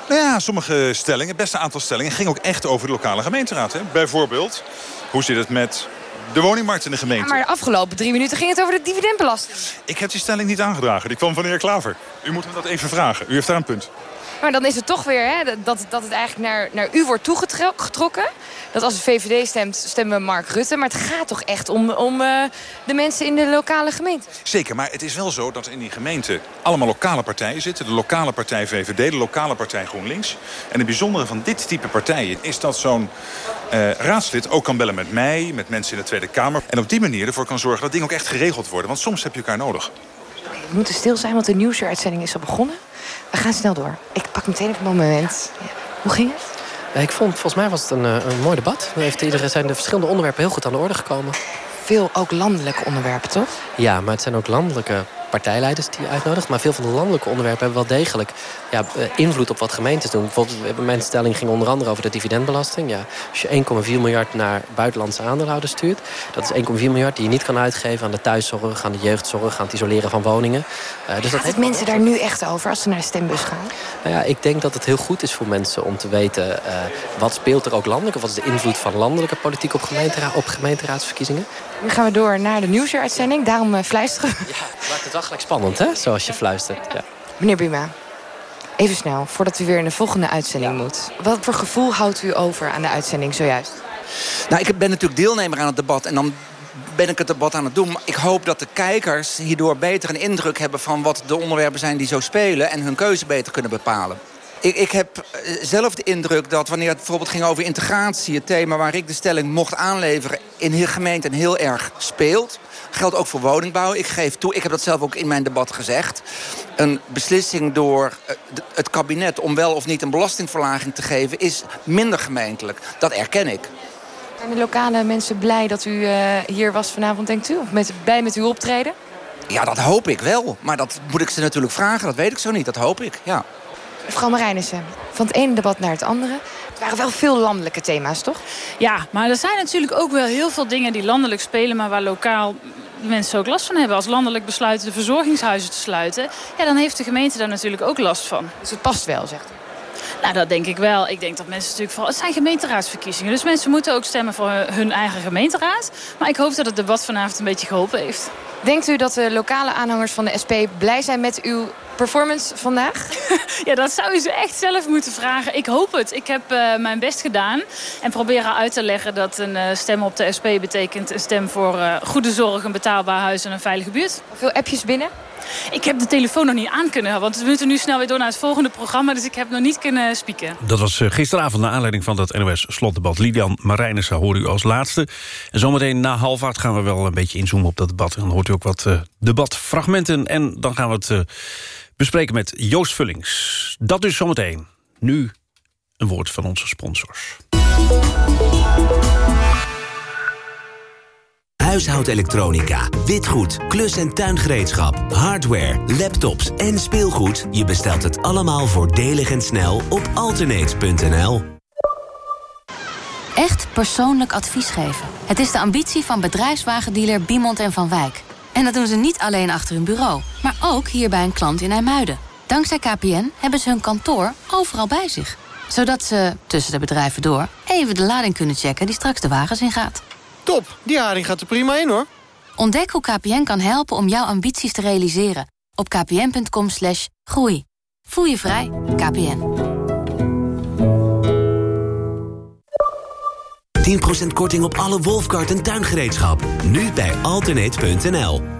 [SPEAKER 6] Nou ja, sommige stellingen, het beste aantal stellingen... ging ook echt over de lokale gemeenteraad. Hè. Bijvoorbeeld, hoe zit het met de woningmarkt in de gemeente?
[SPEAKER 28] Ja, maar de afgelopen drie minuten ging het over de dividendbelasting.
[SPEAKER 6] Ik heb die stelling niet aangedragen. Die kwam van de heer Klaver. U moet hem dat even vragen. U heeft daar een punt.
[SPEAKER 28] Maar dan is het toch weer hè, dat, dat het eigenlijk naar, naar u wordt toegetrokken. Dat als de VVD stemt, stemmen we Mark Rutte. Maar het gaat toch echt om, om uh, de mensen in de lokale gemeente.
[SPEAKER 6] Zeker, maar het is wel zo dat in die gemeente allemaal lokale partijen zitten. De lokale partij VVD, de lokale partij GroenLinks. En het bijzondere van dit type partijen is dat zo'n uh, raadslid ook kan bellen met mij, met mensen in de Tweede Kamer. En op die manier ervoor kan zorgen dat dingen ook echt geregeld worden. Want soms heb je elkaar nodig.
[SPEAKER 28] We moeten stil zijn, want de nieuwsuitzending is al begonnen. We gaan snel door. Ik pak meteen even een moment. Ja. Hoe ging het?
[SPEAKER 29] Ja, ik vond, volgens mij was het een, een mooi debat. Er heeft iedereen zijn de verschillende onderwerpen heel goed aan de orde gekomen.
[SPEAKER 28] Veel ook landelijke onderwerpen, toch?
[SPEAKER 29] Ja, maar het zijn ook landelijke partijleiders die je uitnodigt. Maar veel van de landelijke onderwerpen hebben wel degelijk ja, invloed op wat gemeentes doen. Bijvoorbeeld, mijn stelling ging onder andere over de dividendbelasting. Ja, als je 1,4 miljard naar buitenlandse aandeelhouders stuurt... dat is 1,4 miljard die je niet kan uitgeven aan de thuiszorg... aan de jeugdzorg, aan het isoleren van woningen.
[SPEAKER 28] Uh, dus Gaat dat het mensen daar nu echt over als ze naar de stembus gaan?
[SPEAKER 29] Nou ja, ik denk dat het heel goed is voor mensen om te weten... Uh, wat speelt er ook landelijk... of wat is de invloed van landelijke politiek op, gemeentera op gemeenteraadsverkiezingen.
[SPEAKER 28] Nu gaan we door naar de nieuwsuitzending. Daarom uh, fluisteren.
[SPEAKER 29] Ja, het maakt het wel gelijk spannend, hè? Zoals je fluistert. Ja.
[SPEAKER 28] Meneer Buma, even snel, voordat u weer in de volgende uitzending ja. moet. Wat voor gevoel houdt u over aan de uitzending zojuist?
[SPEAKER 30] Nou, ik ben natuurlijk deelnemer aan het debat. En dan ben ik het debat aan het doen. Maar ik hoop dat de kijkers hierdoor beter een indruk hebben... van wat de onderwerpen zijn die zo spelen... en hun keuze beter kunnen bepalen. Ik, ik, heb zelf de indruk dat wanneer het bijvoorbeeld ging over integratie... het thema waar ik de stelling mocht aanleveren... in heel gemeenten heel erg speelt. Geldt ook voor woningbouw. Ik geef toe, ik heb dat zelf ook in mijn debat gezegd. Een beslissing door het kabinet om wel of niet een belastingverlaging te geven... is minder gemeentelijk. Dat erken ik.
[SPEAKER 28] Zijn de lokale mensen blij dat u uh, hier was vanavond, denkt u? Of met, blij met uw optreden?
[SPEAKER 30] Ja, dat hoop ik wel. Maar dat moet ik ze natuurlijk vragen. Dat weet ik zo niet. Dat hoop ik, ja.
[SPEAKER 28] Mevrouw Marijnissen, van het ene debat naar het andere. Het waren wel veel landelijke thema's, toch?
[SPEAKER 31] Ja, maar er zijn natuurlijk ook wel heel veel dingen die landelijk spelen... maar waar lokaal mensen ook last van hebben. Als landelijk besluiten de verzorgingshuizen te sluiten... Ja, dan heeft de gemeente daar natuurlijk ook last van.
[SPEAKER 28] Dus het past wel, zegt u?
[SPEAKER 31] Nou, dat denk ik wel. Ik denk dat mensen natuurlijk vooral... Het zijn gemeenteraadsverkiezingen, dus mensen moeten ook stemmen voor hun eigen gemeenteraad. Maar ik hoop dat het debat vanavond een beetje geholpen heeft.
[SPEAKER 28] Denkt u dat de lokale aanhangers van de SP blij zijn met uw performance vandaag? [LAUGHS]
[SPEAKER 31] ja, dat zou u ze echt zelf moeten vragen. Ik hoop het. Ik heb uh, mijn best gedaan. En proberen uit te leggen dat een uh, stem op de SP betekent... een stem voor uh, goede zorg, een betaalbaar huis en een veilige buurt.
[SPEAKER 28] Veel appjes binnen?
[SPEAKER 31] Ik heb de telefoon nog niet aan kunnen want we moeten nu snel weer door naar het volgende programma. Dus ik heb nog niet kunnen spieken.
[SPEAKER 3] Dat was gisteravond naar aanleiding van dat NOS-slotdebat. Lidian Marijnissen hoor u als laatste. En zometeen na half acht gaan we wel een beetje inzoomen op dat debat. En dan hoort u ook wat debatfragmenten. En dan gaan we het bespreken met Joost Vullings. Dat dus zometeen. Nu een woord van onze sponsors.
[SPEAKER 32] Huishoudelektronica, witgoed, klus- en tuingereedschap, hardware, laptops en speelgoed. Je bestelt het allemaal voordelig en snel op alternate.nl.
[SPEAKER 33] Echt persoonlijk advies geven. Het is de ambitie van bedrijfswagendealer Biemond en Van Wijk. En dat doen ze niet alleen achter hun bureau, maar ook hier bij een klant in IJmuiden. Dankzij KPN hebben ze hun kantoor overal bij zich. Zodat ze, tussen de bedrijven door, even de lading kunnen checken die straks de wagens ingaat.
[SPEAKER 34] Top, die haring gaat er prima in hoor.
[SPEAKER 33] Ontdek hoe KPN kan helpen om jouw ambities te realiseren. Op kpn.com slash groei. Voel je vrij, KPN.
[SPEAKER 32] 10% korting op alle Wolfkart en tuingereedschap. Nu bij alternate.nl.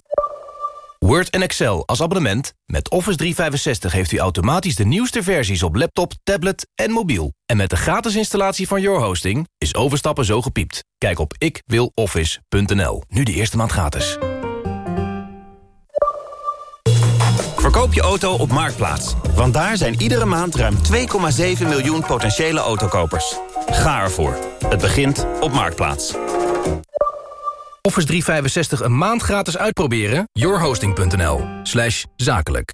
[SPEAKER 35] Word en Excel als abonnement. Met Office 365 heeft u automatisch de nieuwste versies op laptop, tablet en mobiel. En met de gratis installatie van Your Hosting is overstappen zo gepiept. Kijk op ikwiloffice.nl. Nu de eerste maand gratis.
[SPEAKER 8] Verkoop je auto op Marktplaats. Want daar zijn iedere maand ruim 2,7 miljoen potentiële autokopers. Ga ervoor. Het begint op Marktplaats.
[SPEAKER 35] Office 365 een maand gratis uitproberen? yourhosting.nl slash zakelijk.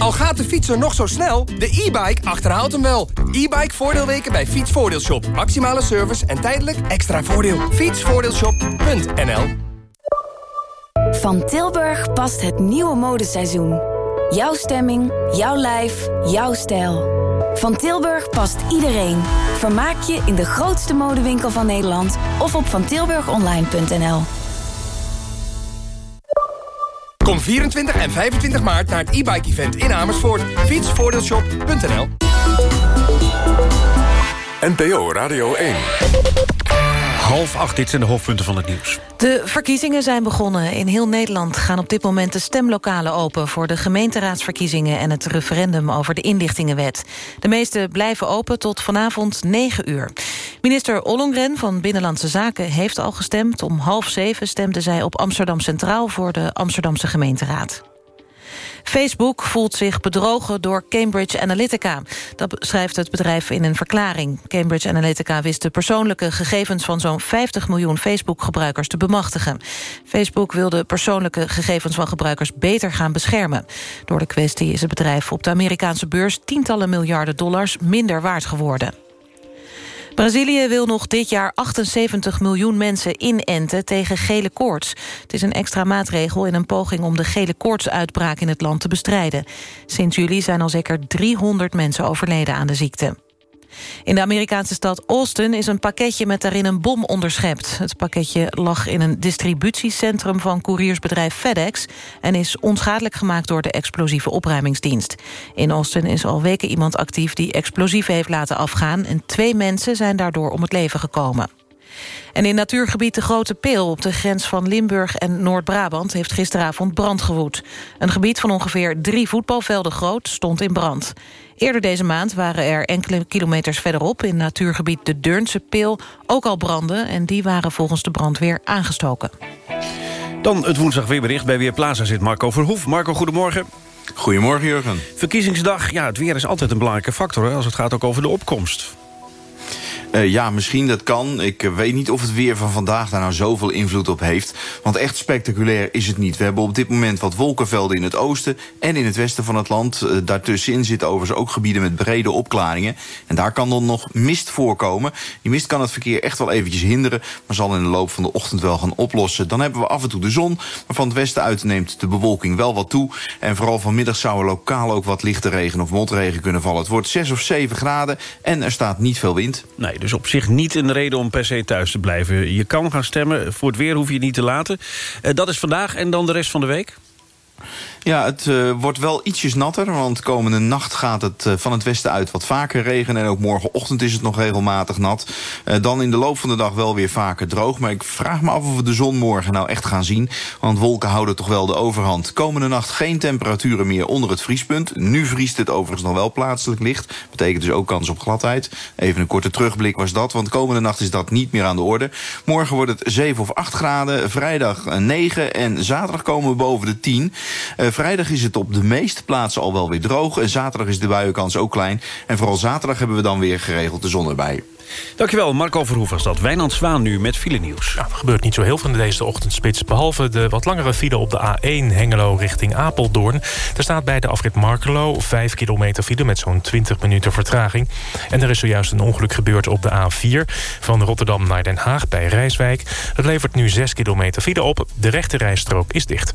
[SPEAKER 36] Al gaat de fietser nog zo snel, de e-bike achterhaalt hem wel. E-bike voordeelweken bij Fietsvoordeelshop. Maximale service en tijdelijk extra voordeel. Fietsvoordeelshop.nl
[SPEAKER 37] Van Tilburg past het nieuwe modeseizoen. Jouw stemming, jouw lijf, jouw stijl. Van Tilburg past iedereen. Vermaak je in de grootste modewinkel van Nederland of op vantilburgonline.nl.
[SPEAKER 36] Kom 24 en 25 maart naar het e-bike event in Amersfoort. Fietsvoordeelshop.nl
[SPEAKER 13] NPO Radio 1.
[SPEAKER 3] Half acht, dit zijn de hoofdpunten van het nieuws.
[SPEAKER 4] De verkiezingen zijn begonnen. In heel Nederland gaan op dit moment de stemlokalen open... voor de gemeenteraadsverkiezingen en het referendum over de inlichtingenwet. De meeste blijven open tot vanavond 9 uur. Minister Ollongren van Binnenlandse Zaken heeft al gestemd. Om half zeven stemde zij op Amsterdam Centraal... voor de Amsterdamse gemeenteraad. Facebook voelt zich bedrogen door Cambridge Analytica. Dat schrijft het bedrijf in een verklaring. Cambridge Analytica wist de persoonlijke gegevens... van zo'n 50 miljoen Facebook-gebruikers te bemachtigen. Facebook wil de persoonlijke gegevens van gebruikers beter gaan beschermen. Door de kwestie is het bedrijf op de Amerikaanse beurs... tientallen miljarden dollars minder waard geworden. Brazilië wil nog dit jaar 78 miljoen mensen inenten tegen gele koorts. Het is een extra maatregel in een poging om de gele koortsuitbraak in het land te bestrijden. Sinds juli zijn al zeker 300 mensen overleden aan de ziekte. In de Amerikaanse stad Austin is een pakketje met daarin een bom onderschept. Het pakketje lag in een distributiecentrum van couriersbedrijf FedEx... en is onschadelijk gemaakt door de explosieve opruimingsdienst. In Austin is al weken iemand actief die explosieven heeft laten afgaan... en twee mensen zijn daardoor om het leven gekomen. En in natuurgebied de Grote Peel op de grens van Limburg en Noord-Brabant... heeft gisteravond brand gewoed. Een gebied van ongeveer drie voetbalvelden groot stond in brand. Eerder deze maand waren er enkele kilometers verderop... in natuurgebied de Deurnse Peel ook al branden... en die waren volgens de brandweer aangestoken.
[SPEAKER 3] Dan het woensdag weerbericht. Bij Weerplaza zit Marco Verhoef. Marco, goedemorgen.
[SPEAKER 38] Goedemorgen, Jurgen.
[SPEAKER 3] Verkiezingsdag, ja, het weer is altijd een belangrijke factor... Hè, als het gaat ook over de opkomst.
[SPEAKER 38] Uh, ja, misschien dat kan. Ik uh, weet niet of het weer van vandaag daar nou zoveel invloed op heeft. Want echt spectaculair is het niet. We hebben op dit moment wat wolkenvelden in het oosten en in het westen van het land. Uh, daartussenin zitten overigens ook gebieden met brede opklaringen. En daar kan dan nog mist voorkomen. Die mist kan het verkeer echt wel eventjes hinderen... maar zal in de loop van de ochtend wel gaan oplossen. Dan hebben we af en toe de zon, maar van het westen uit neemt de bewolking wel wat toe. En vooral vanmiddag zou er lokaal ook wat lichte regen of motregen kunnen vallen. Het wordt 6 of 7 graden en er staat niet veel wind.
[SPEAKER 3] Nee, dus op zich niet een reden om per se thuis te blijven. Je kan gaan stemmen, voor het weer hoef je niet te laten. Uh, dat is vandaag en dan de rest van de week?
[SPEAKER 38] Ja, het uh, wordt wel ietsjes natter, want komende nacht gaat het uh, van het westen uit wat vaker regenen. En ook morgenochtend is het nog regelmatig nat. Uh, dan in de loop van de dag wel weer vaker droog. Maar ik vraag me af of we de zon morgen nou echt gaan zien. Want wolken houden toch wel de overhand. Komende nacht geen temperaturen meer onder het vriespunt. Nu vriest het overigens nog wel plaatselijk licht. Betekent dus ook kans op gladheid. Even een korte terugblik was dat, want komende nacht is dat niet meer aan de orde. Morgen wordt het 7 of 8 graden, vrijdag 9 en zaterdag komen we boven de 10. Vrijdag is het op de meeste plaatsen al wel weer droog. En zaterdag is de buienkans ook klein. En vooral zaterdag hebben we dan weer geregeld de zon erbij.
[SPEAKER 3] Dankjewel, Marco Verhoef was dat. Wijnand Zwaan nu met file nieuws.
[SPEAKER 25] Ja, er gebeurt niet zo heel veel in deze ochtendspits... behalve de wat langere file op de A1 Hengelo richting Apeldoorn. Er staat bij de afrit Markelo 5 kilometer file... met zo'n 20 minuten vertraging. En er is zojuist een ongeluk gebeurd op de A4... van Rotterdam naar Den Haag bij Rijswijk. Het levert nu 6 kilometer file op. De rechte rijstrook is dicht.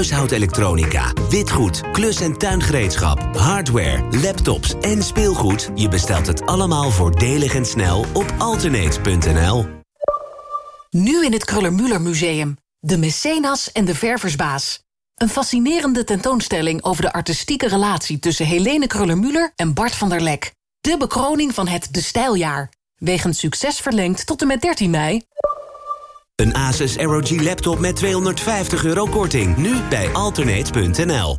[SPEAKER 32] Huishoudelektronica, witgoed, klus- en tuingereedschap, hardware, laptops en speelgoed... je bestelt het allemaal voordelig en snel op alternate.nl.
[SPEAKER 39] Nu in het Kruller-Müller Museum. De Mecenas en de Verversbaas. Een fascinerende tentoonstelling over de artistieke relatie... tussen Helene Kruller-Müller en Bart van der Lek. De bekroning van het De Stijljaar. Wegens succes verlengd tot en met 13 mei.
[SPEAKER 32] Een Asus ROG laptop met 250 euro korting. Nu bij alternate.nl.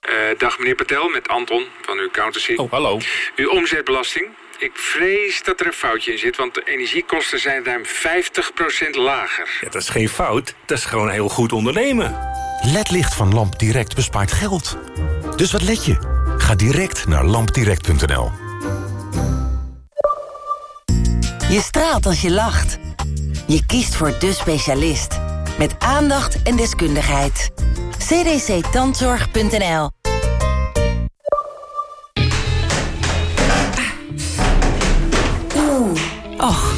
[SPEAKER 40] Eh, dag meneer Patel, met Anton van uw accountancy. Oh, hallo. Uw omzetbelasting. Ik vrees dat er een foutje in zit, want de energiekosten zijn ruim 50% lager.
[SPEAKER 41] Ja, dat is geen fout, dat is gewoon heel goed ondernemen. LED-licht van Lamp Direct bespaart geld. Dus wat let je? Ga direct naar lampdirect.nl.
[SPEAKER 42] Je straalt als je lacht. Je kiest voor de specialist. Met aandacht en deskundigheid. cdctandzorg.nl
[SPEAKER 39] Oeh. Och,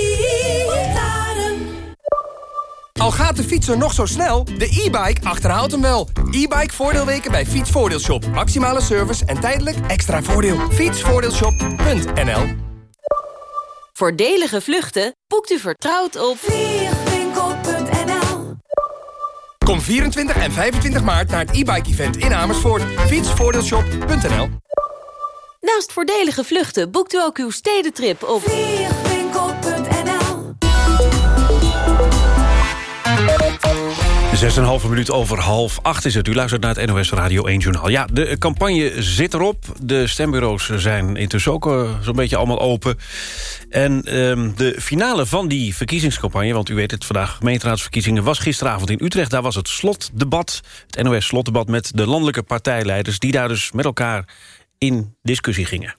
[SPEAKER 36] Al gaat de fietser nog zo snel, de e-bike achterhaalt hem wel. E-bike voordeelweken bij Fietsvoordeelshop. Maximale service en tijdelijk extra voordeel. Fietsvoordeelshop.nl
[SPEAKER 39] Voordelige vluchten boekt u vertrouwd op vliegwinkel.nl
[SPEAKER 36] Kom 24 en 25 maart naar het e-bike event in Amersfoort. Fietsvoordeelshop.nl
[SPEAKER 39] Naast voordelige vluchten boekt u ook uw stedentrip op vliegwinkel.nl
[SPEAKER 3] Zes en halve minuut over half acht is het. U luistert naar het NOS Radio 1 Journaal. Ja, de campagne zit erop. De stembureaus zijn intussen ook uh, zo'n beetje allemaal open. En um, de finale van die verkiezingscampagne... want u weet het, vandaag gemeenteraadsverkiezingen... was gisteravond in Utrecht. Daar was het slotdebat, het NOS-slotdebat... met de landelijke partijleiders... die daar dus met elkaar in discussie gingen.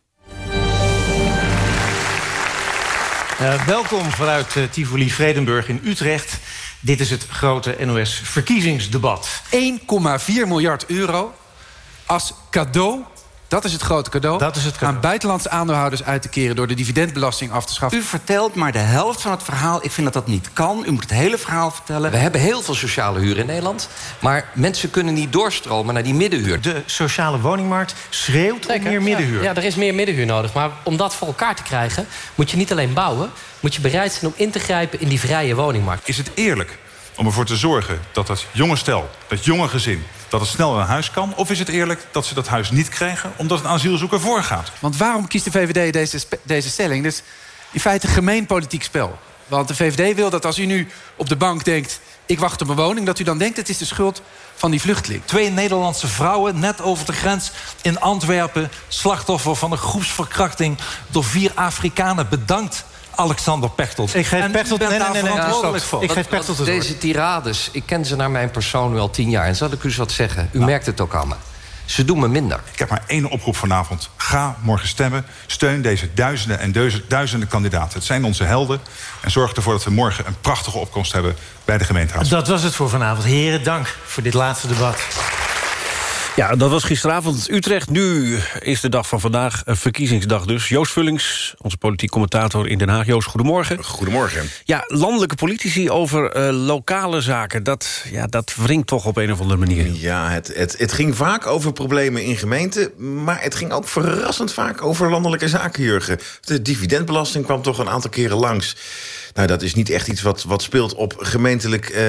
[SPEAKER 43] Uh, welkom vanuit uh, Tivoli Vredenburg in Utrecht. Dit is het grote NOS-verkiezingsdebat.
[SPEAKER 44] 1,4 miljard euro als cadeau. Dat is het grote cadeau.
[SPEAKER 43] Dat is het cadeau.
[SPEAKER 44] Aan buitenlandse aandeelhouders uit te keren door de dividendbelasting af te schaffen.
[SPEAKER 30] U vertelt maar de helft van het verhaal. Ik vind dat dat niet kan. U moet het hele verhaal vertellen.
[SPEAKER 45] We hebben heel veel sociale huur in Nederland. Maar mensen kunnen niet doorstromen naar die middenhuur.
[SPEAKER 43] De sociale woningmarkt schreeuwt
[SPEAKER 29] Zeker,
[SPEAKER 43] om meer middenhuur.
[SPEAKER 29] Ja, ja, er is meer middenhuur nodig. Maar om dat voor elkaar te krijgen, moet je niet alleen bouwen... moet je bereid zijn om in te grijpen in die vrije woningmarkt.
[SPEAKER 6] Is het eerlijk om ervoor te zorgen dat dat jonge stel, dat jonge gezin... dat het snel een huis kan? Of is het eerlijk dat ze dat huis niet krijgen... omdat een asielzoeker voorgaat?
[SPEAKER 44] Want waarom kiest de VVD deze, deze stelling? Dus in feite een gemeen politiek spel. Want de VVD wil dat als u nu op de bank denkt... ik wacht op een woning, dat u dan denkt... het is de schuld van die vluchteling.
[SPEAKER 46] Twee Nederlandse vrouwen net over de grens in Antwerpen... slachtoffer van een groepsverkrachting door vier Afrikanen. Bedankt Alexander Pechtold.
[SPEAKER 43] Ik geef
[SPEAKER 46] en
[SPEAKER 43] Pechtold... Nee,
[SPEAKER 46] daar
[SPEAKER 43] nee, nee,
[SPEAKER 46] verantwoordelijk voor.
[SPEAKER 43] Ik geef Pechtold het
[SPEAKER 45] Deze tirades, ik ken ze naar mijn persoon nu al tien jaar. En zal ik u eens wat zeggen? U merkt het ook aan me. Ze doen me minder.
[SPEAKER 6] Ik heb maar één oproep vanavond. Ga morgen stemmen. Steun deze duizenden en duizenden, duizenden kandidaten. Het zijn onze helden. En zorg ervoor dat we morgen een prachtige opkomst hebben bij de gemeenteraad.
[SPEAKER 43] Dat was het voor vanavond. Heren, dank voor dit laatste debat.
[SPEAKER 3] Ja, dat was gisteravond Utrecht. Nu is de dag van vandaag, een verkiezingsdag dus. Joost Vullings, onze politiek commentator in Den Haag. Joost, goedemorgen.
[SPEAKER 13] Goedemorgen.
[SPEAKER 3] Ja, landelijke politici over uh, lokale zaken. Dat, ja, dat wringt toch op een of andere manier.
[SPEAKER 13] Ja, het, het, het ging vaak over problemen in gemeenten... maar het ging ook verrassend vaak over landelijke zaken, Jurgen. De dividendbelasting kwam toch een aantal keren langs. Nou, dat is niet echt iets wat, wat speelt op gemeentelijk uh,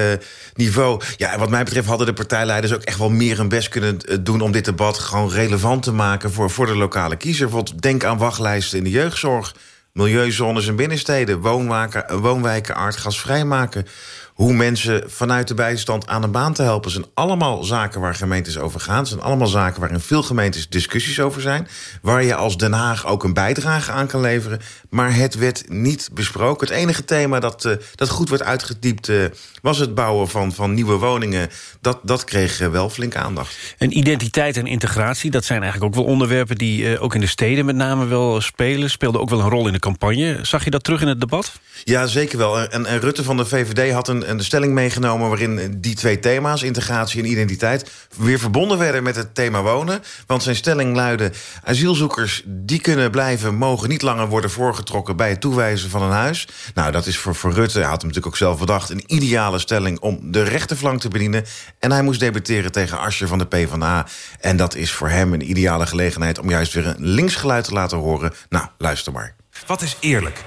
[SPEAKER 13] niveau. Ja, en wat mij betreft hadden de partijleiders ook echt wel meer hun best kunnen doen... om dit debat gewoon relevant te maken voor, voor de lokale kiezer. Bijvoorbeeld denk aan wachtlijsten in de jeugdzorg... milieuzones in binnensteden, woonwaken, woonwijken aardgasvrij maken... hoe mensen vanuit de bijstand aan een baan te helpen... zijn allemaal zaken waar gemeentes over gaan. Zijn allemaal zaken waar in veel gemeentes discussies over zijn... waar je als Den Haag ook een bijdrage aan kan leveren. Maar het werd niet besproken. Het enige thema dat, uh, dat goed werd uitgediept... Uh, was het bouwen van, van nieuwe woningen. Dat, dat kreeg uh, wel flink aandacht.
[SPEAKER 3] En identiteit en integratie, dat zijn eigenlijk ook wel onderwerpen... die ook in de steden met name wel spelen. Speelden ook wel een rol in de campagne. Zag je dat terug in het debat?
[SPEAKER 13] Ja, zeker wel. En, en Rutte van de VVD had een een, stelling meegenomen... waarin die twee thema's, integratie en identiteit... weer verbonden werden met het thema wonen. Want zijn stelling luidde... asielzoekers die kunnen blijven, mogen niet langer worden voorgetrokken... bij het toewijzen van een huis. Nou, dat is voor, voor Rutte, hij had hem natuurlijk ook zelf bedacht... een ideale stelling om de rechterflank te bedienen. En hij moest debatteren tegen Asje van de PvdA. En dat is voor hem een ideale gelegenheid... om juist weer een linksgeluid te laten horen. Nou, luister maar.
[SPEAKER 6] Wat is eerlijk?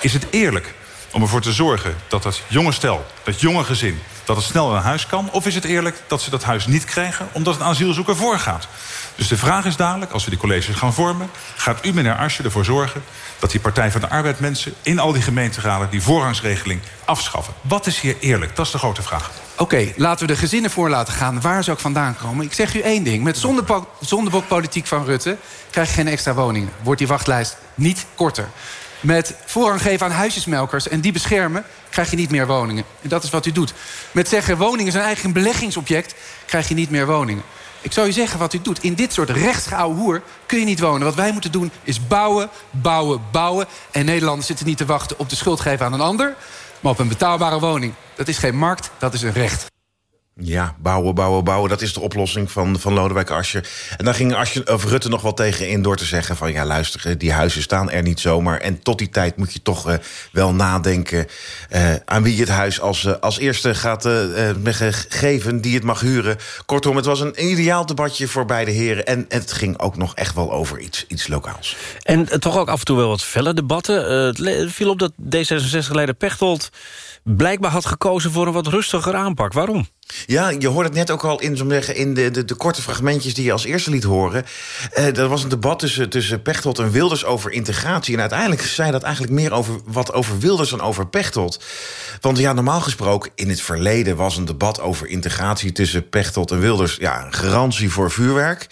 [SPEAKER 6] Is het eerlijk om ervoor te zorgen dat dat jonge stel, dat jonge gezin... dat het snel naar huis kan? Of is het eerlijk dat ze dat huis niet krijgen... omdat een asielzoeker voorgaat? Dus de vraag is dadelijk, als we die colleges gaan vormen... gaat u, meneer Asje, ervoor zorgen dat die Partij van de Arbeid mensen... in al die gemeenteraden die voorrangsregeling afschaffen? Wat is hier eerlijk? Dat is de grote vraag.
[SPEAKER 44] Oké, laten we de gezinnen voor laten gaan waar ze ook vandaan komen. Ik zeg u één ding. Met zondebokpolitiek van Rutte krijg je geen extra woningen. Wordt die wachtlijst niet korter. Met voorrang geven aan huisjesmelkers en die beschermen... krijg je niet meer woningen. En dat is wat u doet. Met zeggen woningen zijn eigenlijk een beleggingsobject... krijg je niet meer woningen. Ik zou je zeggen wat u doet. In dit soort rechtsgeouwe hoer kun je niet wonen. Wat wij moeten doen is bouwen, bouwen, bouwen. En Nederlanders zitten niet te wachten op de schuld geven aan een ander... maar op een betaalbare woning. Dat is geen markt, dat is een recht.
[SPEAKER 13] Ja, bouwen, bouwen, bouwen. Dat is de oplossing van, van Lodewijk Asscher. En daar ging Asscher, of Rutte nog wel tegen in door te zeggen... van ja, luister, die huizen staan er niet zomaar. En tot die tijd moet je toch uh, wel nadenken... Uh, aan wie je het huis als, uh, als eerste gaat geven... die het mag huren. Kortom, het was een ideaal debatje voor beide heren. En het ging ook nog echt wel over iets, iets lokaals.
[SPEAKER 3] En toch ook af en toe wel wat felle debatten. het viel op dat D66-leider Pechtold blijkbaar had gekozen voor een wat rustiger aanpak. Waarom?
[SPEAKER 13] Ja, je hoort het net ook al in, zeggen, in de, de, korte fragmentjes die je als eerste liet horen. Uh, er was een debat tussen, tussen Pechtold en Wilders over integratie. En uiteindelijk zei dat eigenlijk meer over wat over Wilders dan over Pechtold. Want ja, normaal gesproken in het verleden was een debat over integratie tussen Pechtold en Wilders ja, een garantie voor vuurwerk.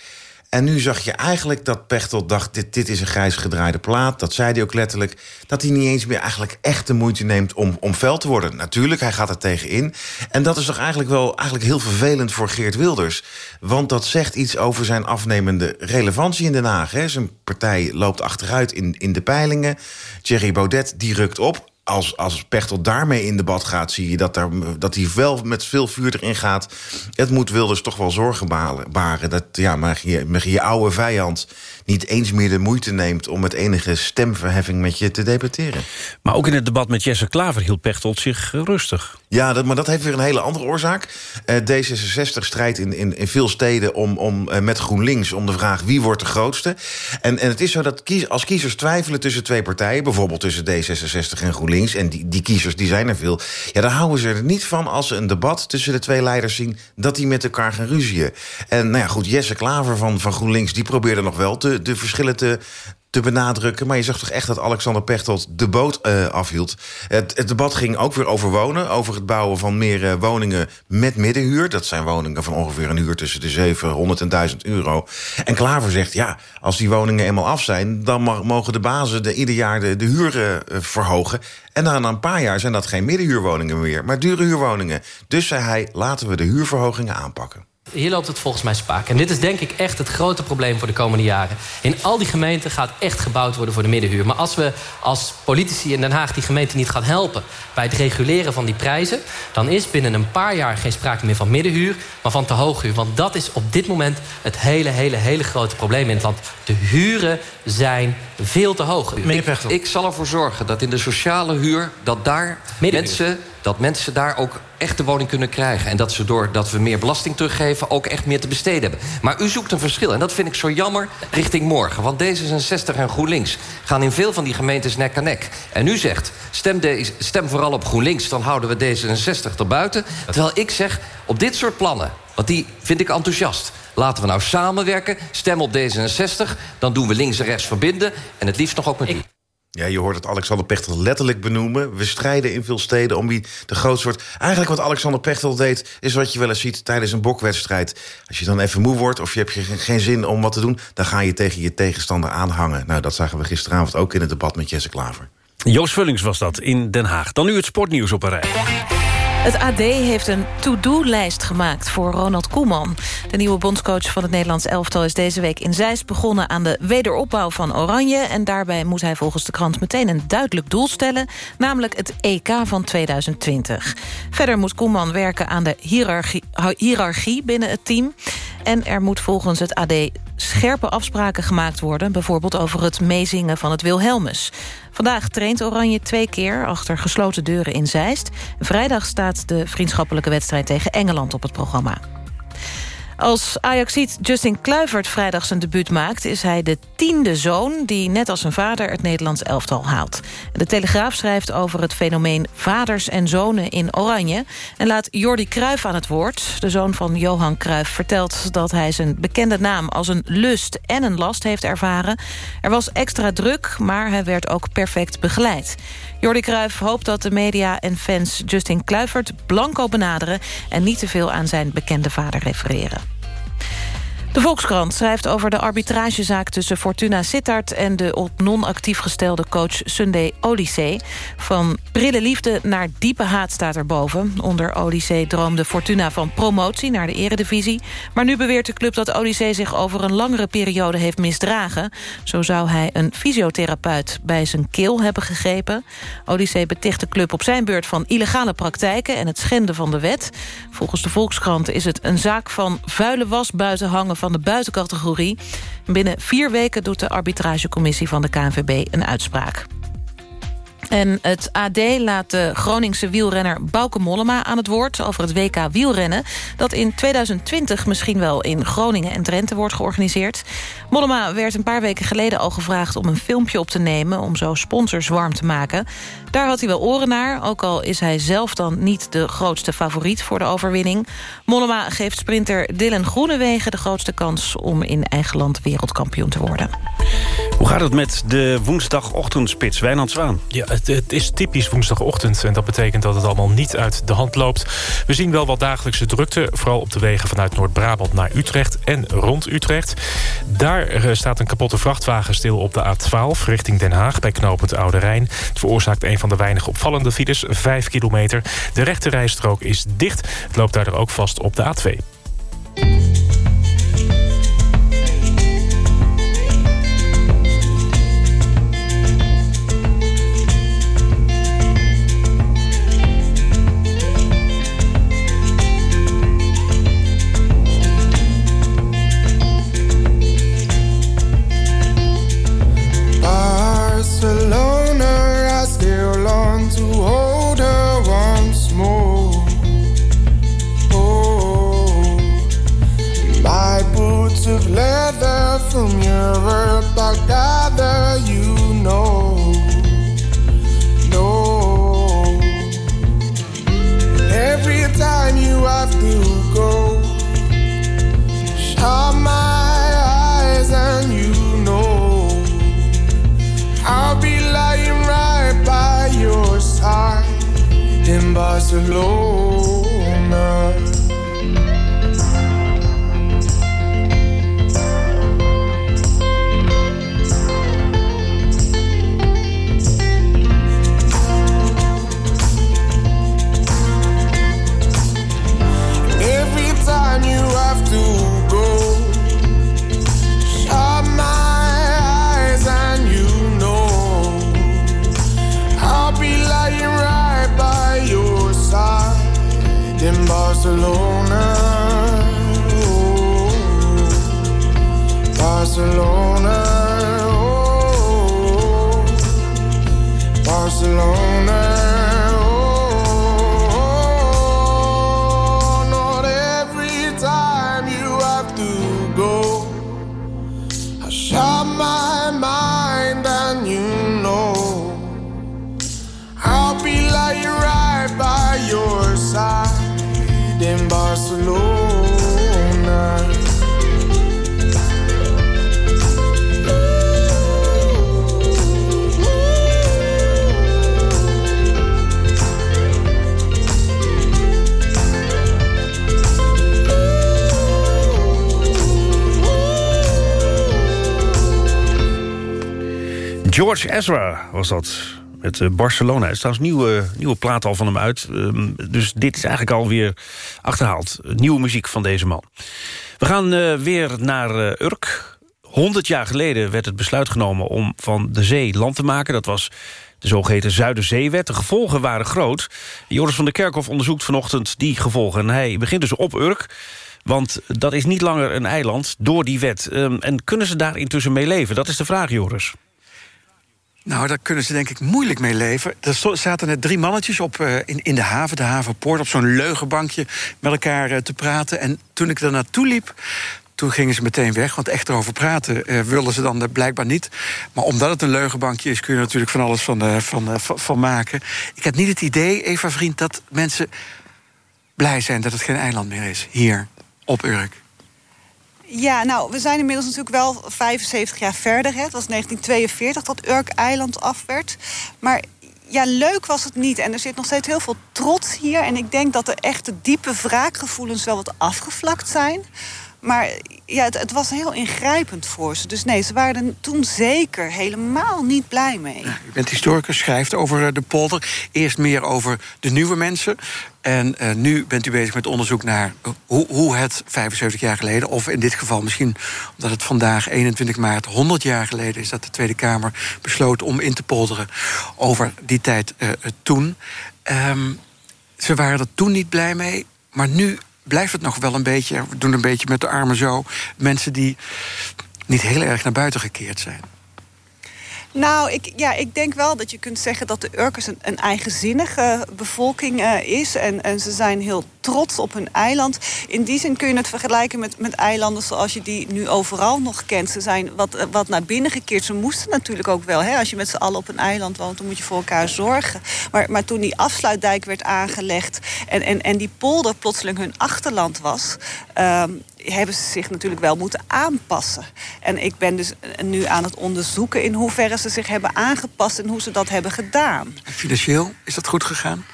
[SPEAKER 13] En nu zag je eigenlijk dat Pechtold dacht... Dit, dit is een grijs gedraaide plaat, dat zei hij ook letterlijk... dat hij niet eens meer eigenlijk echt de moeite neemt om, om fel te worden. Natuurlijk, hij gaat er tegenin. En dat is toch eigenlijk wel eigenlijk heel vervelend voor Geert Wilders. Want dat zegt iets over zijn afnemende relevantie in Den Haag. Hè. Zijn partij loopt achteruit in, in de peilingen. Thierry Baudet die rukt op als, als Pechtel daarmee in debat gaat... zie je dat, daar, dat hij wel met veel vuur erin gaat. Het moet Wilders toch wel zorgen baren. Dat ja, maar je, met je oude vijand niet eens meer de moeite neemt... om met enige stemverheffing met je te debatteren.
[SPEAKER 3] Maar ook in het debat met Jesse Klaver hield Pechtold zich rustig.
[SPEAKER 13] Ja, dat, maar dat heeft weer een hele andere oorzaak. Uh, D66 strijdt in, in, in veel steden om, om, uh, met GroenLinks... om de vraag wie wordt de grootste. En, en het is zo dat kies, als kiezers twijfelen tussen twee partijen... bijvoorbeeld tussen D66 en GroenLinks... en die, die kiezers die zijn er veel... ja, dan houden ze er niet van als ze een debat tussen de twee leiders zien... dat die met elkaar gaan ruzien. En nou ja, goed, Jesse Klaver van, van GroenLinks... die probeerde nog wel te, de verschillen te, te benadrukken. Maar je zag toch echt dat Alexander Pechtold de boot uh, afhield. Het, debat ging ook weer over wonen. Over het bouwen van meer uh, woningen met middenhuur. Dat zijn woningen van ongeveer een huur tussen de 700 en 1000 euro. En Klaver zegt, ja, als die woningen eenmaal af zijn... dan mag, mogen de bazen de, ieder jaar de, de huur uh, verhogen. En na een paar jaar zijn dat geen middenhuurwoningen meer... maar dure huurwoningen. Dus zei hij, laten we de huurverhogingen aanpakken.
[SPEAKER 29] Hier loopt het volgens mij spaak. En dit is denk ik echt het grote probleem voor de komende jaren. In al die gemeenten gaat echt gebouwd worden voor de middenhuur. Maar als we als politici in Den Haag die gemeente niet gaan helpen... bij het reguleren van die prijzen... dan is binnen een paar jaar geen sprake meer van middenhuur... maar van te hooghuur. Want dat is op dit moment het hele, hele, hele grote probleem in het land. De huren zijn veel te hoog.
[SPEAKER 47] Ik, ik zal ervoor zorgen dat in de sociale huur... dat daar mensen dat mensen daar ook echt de woning kunnen krijgen. En dat ze doordat we meer belasting teruggeven... ook echt meer te besteden hebben. Maar u zoekt een verschil. En dat vind ik zo jammer richting morgen. Want D66 en GroenLinks gaan in veel van die gemeentes nek aan nek. En u zegt, stem, de, stem vooral op GroenLinks... dan houden we D66 erbuiten. Terwijl ik zeg, op dit soort plannen... want die vind ik enthousiast... Laten we nou samenwerken, stem op D66... dan doen we links en rechts verbinden... en het liefst nog ook met u.
[SPEAKER 13] Ja, je hoort het Alexander Pechtold letterlijk benoemen. We strijden in veel steden om wie de grootste wordt. Eigenlijk wat Alexander Pechtold deed... is wat je wel eens ziet tijdens een bokwedstrijd. Als je dan even moe wordt of je hebt geen zin om wat te doen... dan ga je tegen je tegenstander aanhangen. Nou, dat zagen we gisteravond ook in het debat met Jesse Klaver.
[SPEAKER 3] Joost Vullings was dat in Den Haag. Dan nu het sportnieuws op een rij.
[SPEAKER 4] Het AD heeft een to-do-lijst gemaakt voor Ronald Koeman. De nieuwe bondscoach van het Nederlands elftal is deze week in Zeist begonnen aan de wederopbouw van Oranje. En daarbij moet hij volgens de krant meteen een duidelijk doel stellen, namelijk het EK van 2020. Verder moet Koeman werken aan de hiërarchie, hiërarchie binnen het team. En er moet volgens het AD scherpe afspraken gemaakt worden... bijvoorbeeld over het meezingen van het Wilhelmus. Vandaag traint Oranje twee keer achter gesloten deuren in Zeist. Vrijdag staat de vriendschappelijke wedstrijd tegen Engeland op het programma. Als Ajaxiet Justin Kluivert vrijdag zijn debuut maakt... is hij de tiende zoon die net als zijn vader het Nederlands elftal haalt. De Telegraaf schrijft over het fenomeen vaders en zonen in Oranje... en laat Jordi Cruijff aan het woord. De zoon van Johan Cruijff vertelt dat hij zijn bekende naam... als een lust en een last heeft ervaren. Er was extra druk, maar hij werd ook perfect begeleid. Jordi Cruijff hoopt dat de media en fans Justin Kluivert blanco benaderen... en niet te veel aan zijn bekende vader refereren. De Volkskrant schrijft over de arbitragezaak tussen Fortuna Sittard... en de op non-actief gestelde coach Sunday Odyssey. Van prille liefde naar diepe haat staat erboven. Onder Odyssey droomde Fortuna van promotie naar de eredivisie. Maar nu beweert de club dat Odyssey zich over een langere periode heeft misdragen. Zo zou hij een fysiotherapeut bij zijn keel hebben gegrepen. Odyssey beticht de club op zijn beurt van illegale praktijken... en het schenden van de wet. Volgens de Volkskrant is het een zaak van vuile was buiten hangen van de buitencategorie. Binnen vier weken doet de arbitragecommissie van de KNVB een uitspraak. En het AD laat de Groningse wielrenner Bauke Mollema aan het woord... over het WK wielrennen... dat in 2020 misschien wel in Groningen en Drenthe wordt georganiseerd. Mollema werd een paar weken geleden al gevraagd om een filmpje op te nemen... om zo sponsors warm te maken. Daar had hij wel oren naar, ook al is hij zelf dan niet de grootste favoriet voor de overwinning. Mollema geeft sprinter Dylan Groenewegen de grootste kans om in eigen land wereldkampioen te worden.
[SPEAKER 3] Hoe gaat het met de woensdagochtendspits, Wijnand Zwaan?
[SPEAKER 25] Ja, het, is typisch woensdagochtend en dat betekent dat het allemaal niet uit de hand loopt. We zien wel wat dagelijkse drukte, vooral op de wegen vanuit Noord-Brabant naar Utrecht en rond Utrecht. Daar eh, staat een kapotte vrachtwagen stil op de A12 richting Den Haag bij knooppunt Oude Rijn. Het veroorzaakt een van de weinig opvallende files, 5 kilometer. De rechte rijstrook is dicht. Het loopt daardoor ook vast op de A2.
[SPEAKER 3] George Ezra was dat. met Barcelona. Er is trouwens nieuwe, nieuwe plaat al van hem uit. Ehm, dus dit is eigenlijk alweer achterhaald. Nieuwe muziek van deze man. We gaan weer naar Urk. 100 jaar geleden werd het besluit genomen om van de zee land te maken. Dat was de zogeheten Zuiderzeewet. De gevolgen waren groot. Joris van der Kerkhof onderzoekt vanochtend die gevolgen. En hij begint dus op Urk. Want dat is niet langer een eiland door die wet. Ehm, en kunnen ze daar intussen mee leven? Dat is de vraag, Joris.
[SPEAKER 48] Nou, daar kunnen ze denk ik moeilijk mee leven. Er zaten net drie mannetjes op, uh, in, in de haven, de havenpoort... op zo'n leugenbankje met elkaar uh, te praten. En toen ik er naartoe liep, toen gingen ze meteen weg, want echt erover praten uh, wilden ze dan blijkbaar niet. Maar omdat het een leugenbankje is, kun je natuurlijk van alles van, van, van, van maken. Ik heb niet het idee, Eva Vriend, dat mensen blij zijn dat het geen eiland meer is. Hier op Urk?
[SPEAKER 49] Ja, nou, we zijn inmiddels natuurlijk wel 75 jaar verder. Hè. Het was 1942 dat Urk-eiland af werd. Maar ja, leuk was het niet. En er zit nog steeds heel veel trots hier. En ik denk dat de echte diepe wraakgevoelens wel wat afgevlakt zijn. Maar ja, het, het, was heel ingrijpend voor ze. Dus nee, ze waren toen zeker helemaal niet blij mee.
[SPEAKER 48] U bent historicus, schrijft over eh, de polder. Eerst meer over de nieuwe mensen. En uh, nu bent u bezig met onderzoek naar hoe, hoe, het 75 jaar geleden... of in dit geval misschien omdat het vandaag 21 maart 100 jaar geleden is... dat de Tweede Kamer besloot om in te polderen over die tijd toen. Um, ze waren er toen niet blij mee, maar nu blijft het nog wel een beetje... we doen een beetje met de armen zo... mensen die niet heel erg naar buiten gekeerd zijn.
[SPEAKER 49] Nou, ik, ja, ik denk wel dat je kunt zeggen dat de Urkers een, een eigenzinnige bevolking uh, is. En, en ze zijn heel trots op hun eiland. In die zin kun je het vergelijken met, met eilanden zoals je die nu overal nog kent. Ze zijn wat, eh, wat naar binnen gekeerd. Ze moesten natuurlijk ook wel. Hè? Als je met z'n allen op een eiland woont, dan moet je voor elkaar zorgen. Maar, maar toen die afsluitdijk werd aangelegd en, en, en die polder plotseling hun achterland was... Um, hebben ze zich natuurlijk wel moeten aanpassen. En ik ben dus nu aan het onderzoeken in hoeverre ze zich hebben aangepast en hoe ze dat hebben gedaan.
[SPEAKER 48] Financieel, is dat goed gegaan?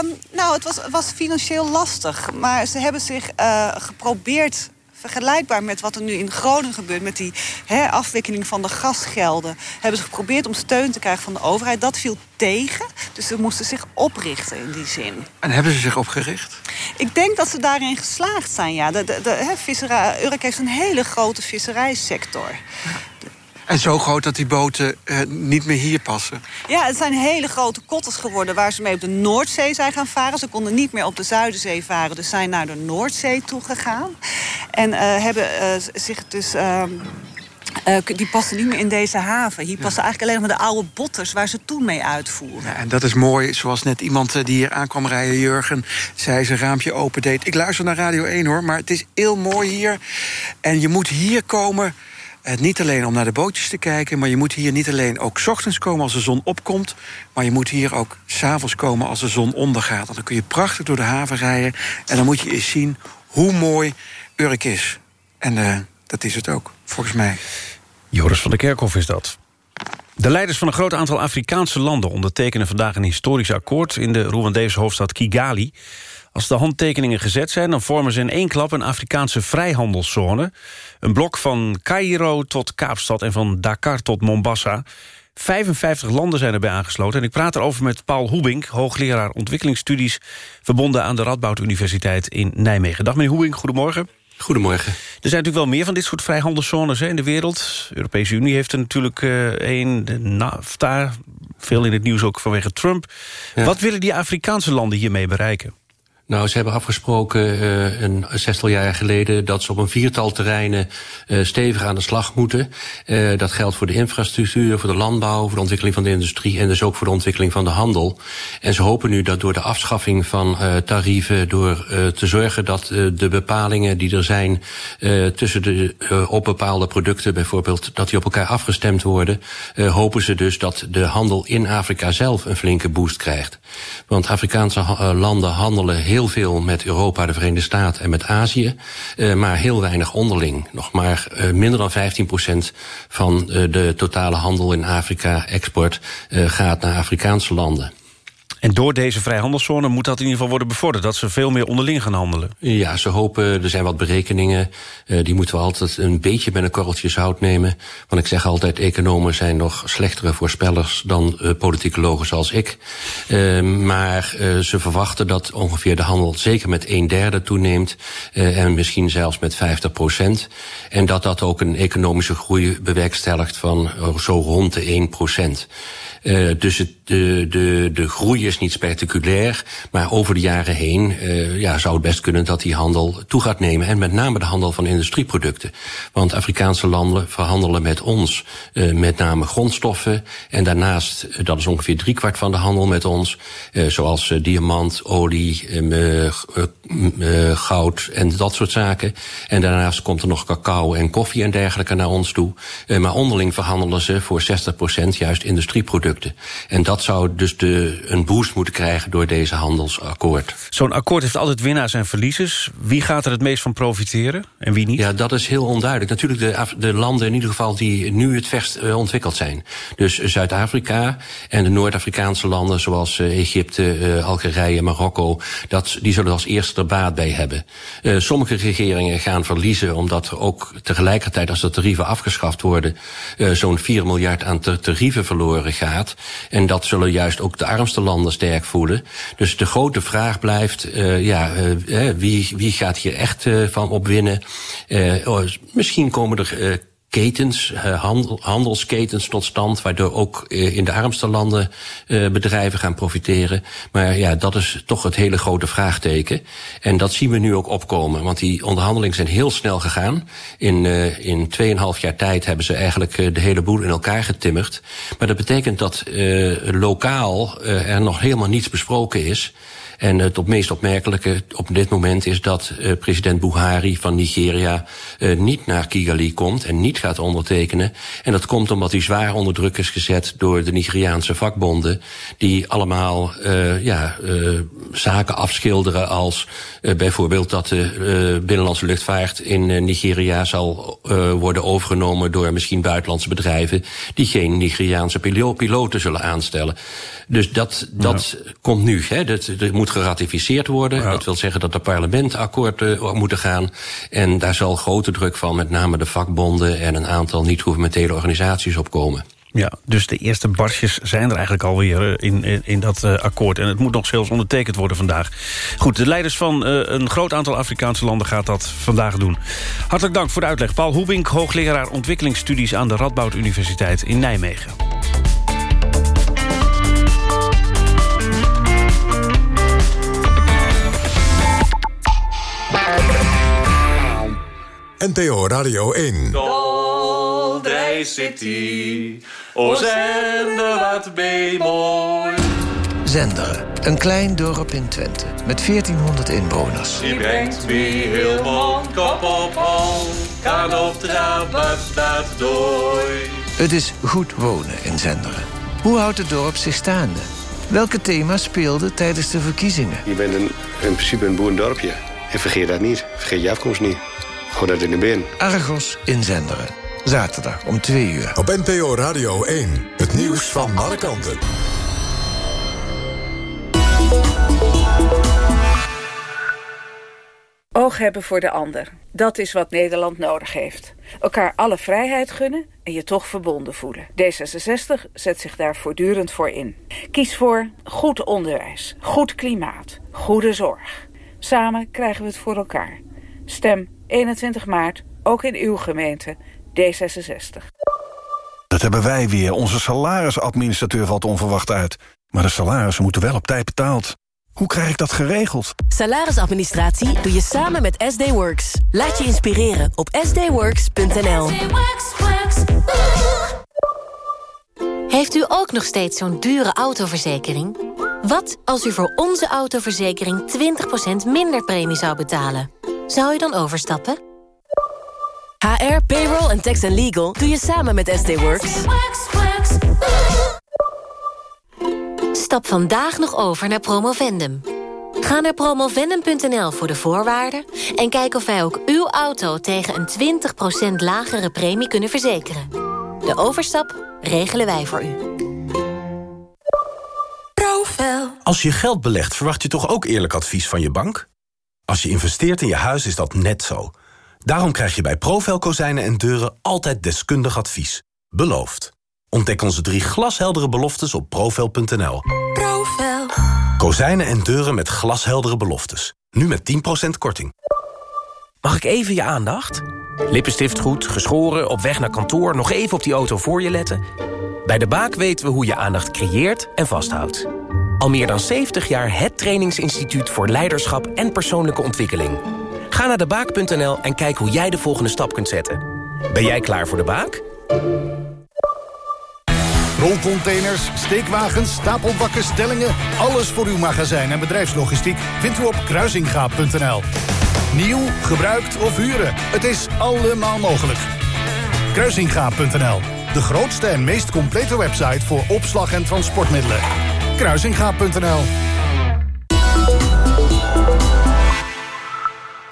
[SPEAKER 49] Um, nou, het was, was, financieel lastig. Maar ze hebben zich uh, geprobeerd vergelijkbaar met wat er nu in Groningen gebeurt... met die hè, afwikkeling van de gasgelden... hebben ze geprobeerd om steun te krijgen van de overheid. Dat viel tegen, dus ze moesten zich oprichten in die zin.
[SPEAKER 48] En hebben ze zich opgericht?
[SPEAKER 49] Ik denk dat ze daarin geslaagd zijn, ja. De, de, de, hè, visserij, Urk heeft een hele grote visserijsector.
[SPEAKER 48] En zo groot dat die boten uh, niet meer hier passen.
[SPEAKER 49] Ja, het zijn hele grote kotters geworden waar ze mee op de Noordzee zijn gaan varen. Ze konden niet meer op de Zuiderzee varen, dus zijn naar de Noordzee toegegaan. En uh, hebben uh, zich dus... Uh, die passen niet meer in deze haven. Hier passen eigenlijk alleen maar de oude botters waar ze toen mee uitvoeren.
[SPEAKER 48] Ja, en dat is mooi, zoals net iemand die hier aankwam rijden, Jurgen... zei zijn raampje open deed. Ik luister naar Radio 1 hoor, maar het is heel mooi hier. En je moet hier komen uh, niet alleen om naar de bootjes te kijken... maar je moet hier niet alleen ook ochtends komen als de zon opkomt... maar je moet hier ook s'avonds komen als de zon ondergaat. Dan kun je prachtig door de haven rijden... en dan moet je eens zien hoe mooi Urk is. En uh, dat is het ook, volgens mij.
[SPEAKER 3] Joris van der Kerkhof is dat. De leiders van een groot aantal Afrikaanse landen ondertekenen vandaag een historisch akkoord in de Rwandese hoofdstad Kigali. Als de handtekeningen gezet zijn, dan vormen ze in één klap een Afrikaanse vrijhandelszone. Een blok van Cairo tot Kaapstad en van Dakar tot Mombasa. 55 landen zijn erbij aangesloten. En ik praat erover met Paul Hoebink, hoogleraar ontwikkelingsstudies... verbonden aan de Radboud Universiteit in Nijmegen. Dag meneer Hoebink, goedemorgen.
[SPEAKER 50] Goedemorgen.
[SPEAKER 3] Er zijn natuurlijk wel meer van dit soort vrijhandelszones hè, in de wereld. De Europese Unie heeft er natuurlijk één, de NAFTA... veel in het nieuws ook vanwege Trump. Ja. Wat willen die Afrikaanse landen hiermee bereiken?
[SPEAKER 50] Nou, ze hebben afgesproken uh, een zestal jaar geleden... dat ze op een viertal terreinen uh, stevig aan de slag moeten. Uh, dat geldt voor de infrastructuur, voor de landbouw... voor de ontwikkeling van de industrie... en dus ook voor de ontwikkeling van de handel. En ze hopen nu dat door de afschaffing van tarieven... door te zorgen dat de bepalingen die er zijn... tussen de op bepaalde producten bijvoorbeeld... dat die op elkaar afgestemd worden... hopen ze dus dat de handel in Afrika zelf een flinke boost krijgt. Want Afrikaanse landen handelen heel heel veel met Europa, de Verenigde Staten en met Azië. Uh, maar heel weinig onderling. Nog maar uh, minder dan 15 procent van uh, de totale handel in Afrika, export, gaat naar Afrikaanse landen.
[SPEAKER 3] En door deze vrijhandelszone moet dat in ieder geval worden bevorderd... dat ze veel meer onderling gaan handelen.
[SPEAKER 50] Ja, ze hopen, er zijn wat berekeningen... Uh, die moeten we altijd een beetje met een korreltje zout nemen. Want ik zeg altijd, economen zijn nog slechtere voorspellers... dan uh, politicologen zoals ik. Uh, maar ze verwachten dat ongeveer de handel zeker met een derde toeneemt... en misschien zelfs met 50 procent. En dat dat ook een economische groei bewerkstelligt van zo rond de 1 procent. Uh, dus het, de, de, de groei is niet spectaculair, maar over de jaren heen uh, ja, zou het best kunnen dat die handel toe gaat nemen. En met name de handel van industrieproducten. Want Afrikaanse landen verhandelen met ons uh, met name grondstoffen. En daarnaast, dat is ongeveer driekwart van de handel met ons, zoals diamant, olie, goud en dat soort zaken. En daarnaast komt er nog cacao en koffie en dergelijke naar ons toe. maar onderling verhandelen ze voor 60% juist industrieproducten. En dat zou dus de, een boost moeten krijgen door deze handelsakkoord.
[SPEAKER 3] Zo'n akkoord heeft altijd winnaars en verliezers. Wie gaat er het meest van profiteren en wie niet?
[SPEAKER 50] Ja, dat is heel onduidelijk. Natuurlijk de, de landen in ieder geval die nu het verst uh, ontwikkeld zijn. Dus Zuid-Afrika en de Noord-Afrikaanse landen zoals uh, Egypte, uh, Algerije, Marokko... Dat, die zullen als eerste er baat bij hebben. sommige regeringen gaan verliezen omdat er ook tegelijkertijd... als de tarieven afgeschaft worden... zo'n 4 miljard aan tarieven verloren gaat. En dat zullen juist ook de armste landen sterk voelen. Dus de grote vraag blijft, uh, ja, uh, wie, wie gaat hier echt uh, van opwinnen? Oh, misschien komen er ketens, handel, handelsketens tot stand... waardoor ook in de armste landen bedrijven gaan profiteren. Maar ja, dat is toch het hele grote vraagteken. En dat zien we nu ook opkomen. Want die onderhandelingen zijn heel snel gegaan. In, in 2,5 jaar tijd hebben ze eigenlijk de hele boel in elkaar getimmerd. Maar dat betekent dat lokaal er nog helemaal niets besproken is... En het op meest opmerkelijke op dit moment is dat uh, president Buhari van Nigeria uh, niet naar Kigali komt en niet gaat ondertekenen. En dat komt omdat hij zwaar onder druk is gezet door de Nigeriaanse vakbonden, die allemaal ja, zaken afschilderen als bijvoorbeeld dat de binnenlandse luchtvaart in Nigeria zal worden overgenomen door misschien buitenlandse bedrijven die geen Nigeriaanse piloten zullen aanstellen. Dus dat, dat ja. komt nu. Hè. Dat, dat moet geratificeerd worden. Ja. Dat wil zeggen dat de parlement akkoord uh, moeten gaan. En daar zal grote druk van met name de vakbonden... en een aantal niet-governementele organisaties op komen.
[SPEAKER 3] Ja, dus de eerste barsjes zijn er eigenlijk alweer in, in, in dat uh, akkoord. En het moet nog zelfs ondertekend worden vandaag. Goed, de leiders van uh, een groot aantal Afrikaanse landen gaat dat vandaag doen. Hartelijk dank voor de uitleg. Paul Hoebink, hoogleraar ontwikkelingsstudies... aan de Radboud Universiteit in Nijmegen.
[SPEAKER 51] NPO Radio 1.
[SPEAKER 52] Daldrij City, o zender wat mooi.
[SPEAKER 53] Zenderen, een klein dorp in Twente met 1400 inwoners.
[SPEAKER 52] Die brengt me heel mond, kop op hol, kan op staat dooi.
[SPEAKER 53] Het is goed wonen in Zenderen. Hoe houdt het dorp zich staande? Welke thema's speelden tijdens de verkiezingen?
[SPEAKER 54] Je bent een, in principe een boerendorpje. En vergeet dat niet. Vergeet je afkomst niet. Goed dat in de bin.
[SPEAKER 53] Argos in Zenderen. Zaterdag om 2 uur.
[SPEAKER 51] Op NPO Radio 1. Het nieuws van alle kanten.
[SPEAKER 55] Oog hebben voor de ander. Dat is wat Nederland nodig heeft. Elkaar alle vrijheid gunnen en je toch verbonden voelen. D66 zet zich daar voortdurend voor in. Kies voor goed onderwijs, goed klimaat, goede zorg. Samen krijgen we het voor elkaar. Stem 21 maart, ook in uw gemeente, D66.
[SPEAKER 56] Dat hebben wij weer. Onze salarisadministrateur valt onverwacht uit. Maar de salarissen moeten wel op tijd betaald. Hoe krijg ik dat geregeld?
[SPEAKER 57] Salarisadministratie doe je samen met SD Works. Laat je inspireren op sdworks.nl.
[SPEAKER 58] Heeft u ook nog steeds zo'n dure autoverzekering? Wat als u voor onze autoverzekering 20% minder premie zou betalen? Zou je dan overstappen?
[SPEAKER 57] HR, payroll en tax and legal doe je samen met SD Works.
[SPEAKER 58] Stap vandaag nog over naar Promovendum. Ga naar promovendum.nl voor de voorwaarden... en kijk of wij ook uw auto tegen een 20% lagere premie kunnen verzekeren. De overstap regelen wij voor u.
[SPEAKER 2] Profel. Als je geld belegt, verwacht je toch ook eerlijk advies van je bank? Als je investeert in je huis is dat net zo. Daarom krijg je bij Profel Kozijnen en Deuren altijd deskundig advies. Beloofd. Ontdek onze drie glasheldere beloftes op profel.nl. Profel. Kozijnen en deuren met glasheldere beloftes. Nu met 10% korting.
[SPEAKER 35] Mag ik even je aandacht? Lippenstift goed, geschoren, op weg naar kantoor... nog even op die auto voor je letten? Bij De Baak weten we hoe je aandacht creëert en vasthoudt. Al meer dan 70 jaar het trainingsinstituut voor leiderschap en persoonlijke ontwikkeling. Ga naar debaak.nl en kijk hoe jij de volgende stap kunt zetten. Ben jij klaar voor De Baak?
[SPEAKER 59] Rolcontainers, steekwagens, stapelbakken, stellingen... alles voor uw magazijn en bedrijfslogistiek vindt u op kruisingaap.nl. Nieuw, gebruikt of huren, het is allemaal mogelijk. Kruisingaap.nl, de grootste en meest complete website... voor opslag en transportmiddelen. Kruisingaap.nl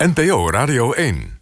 [SPEAKER 60] NPO Radio 1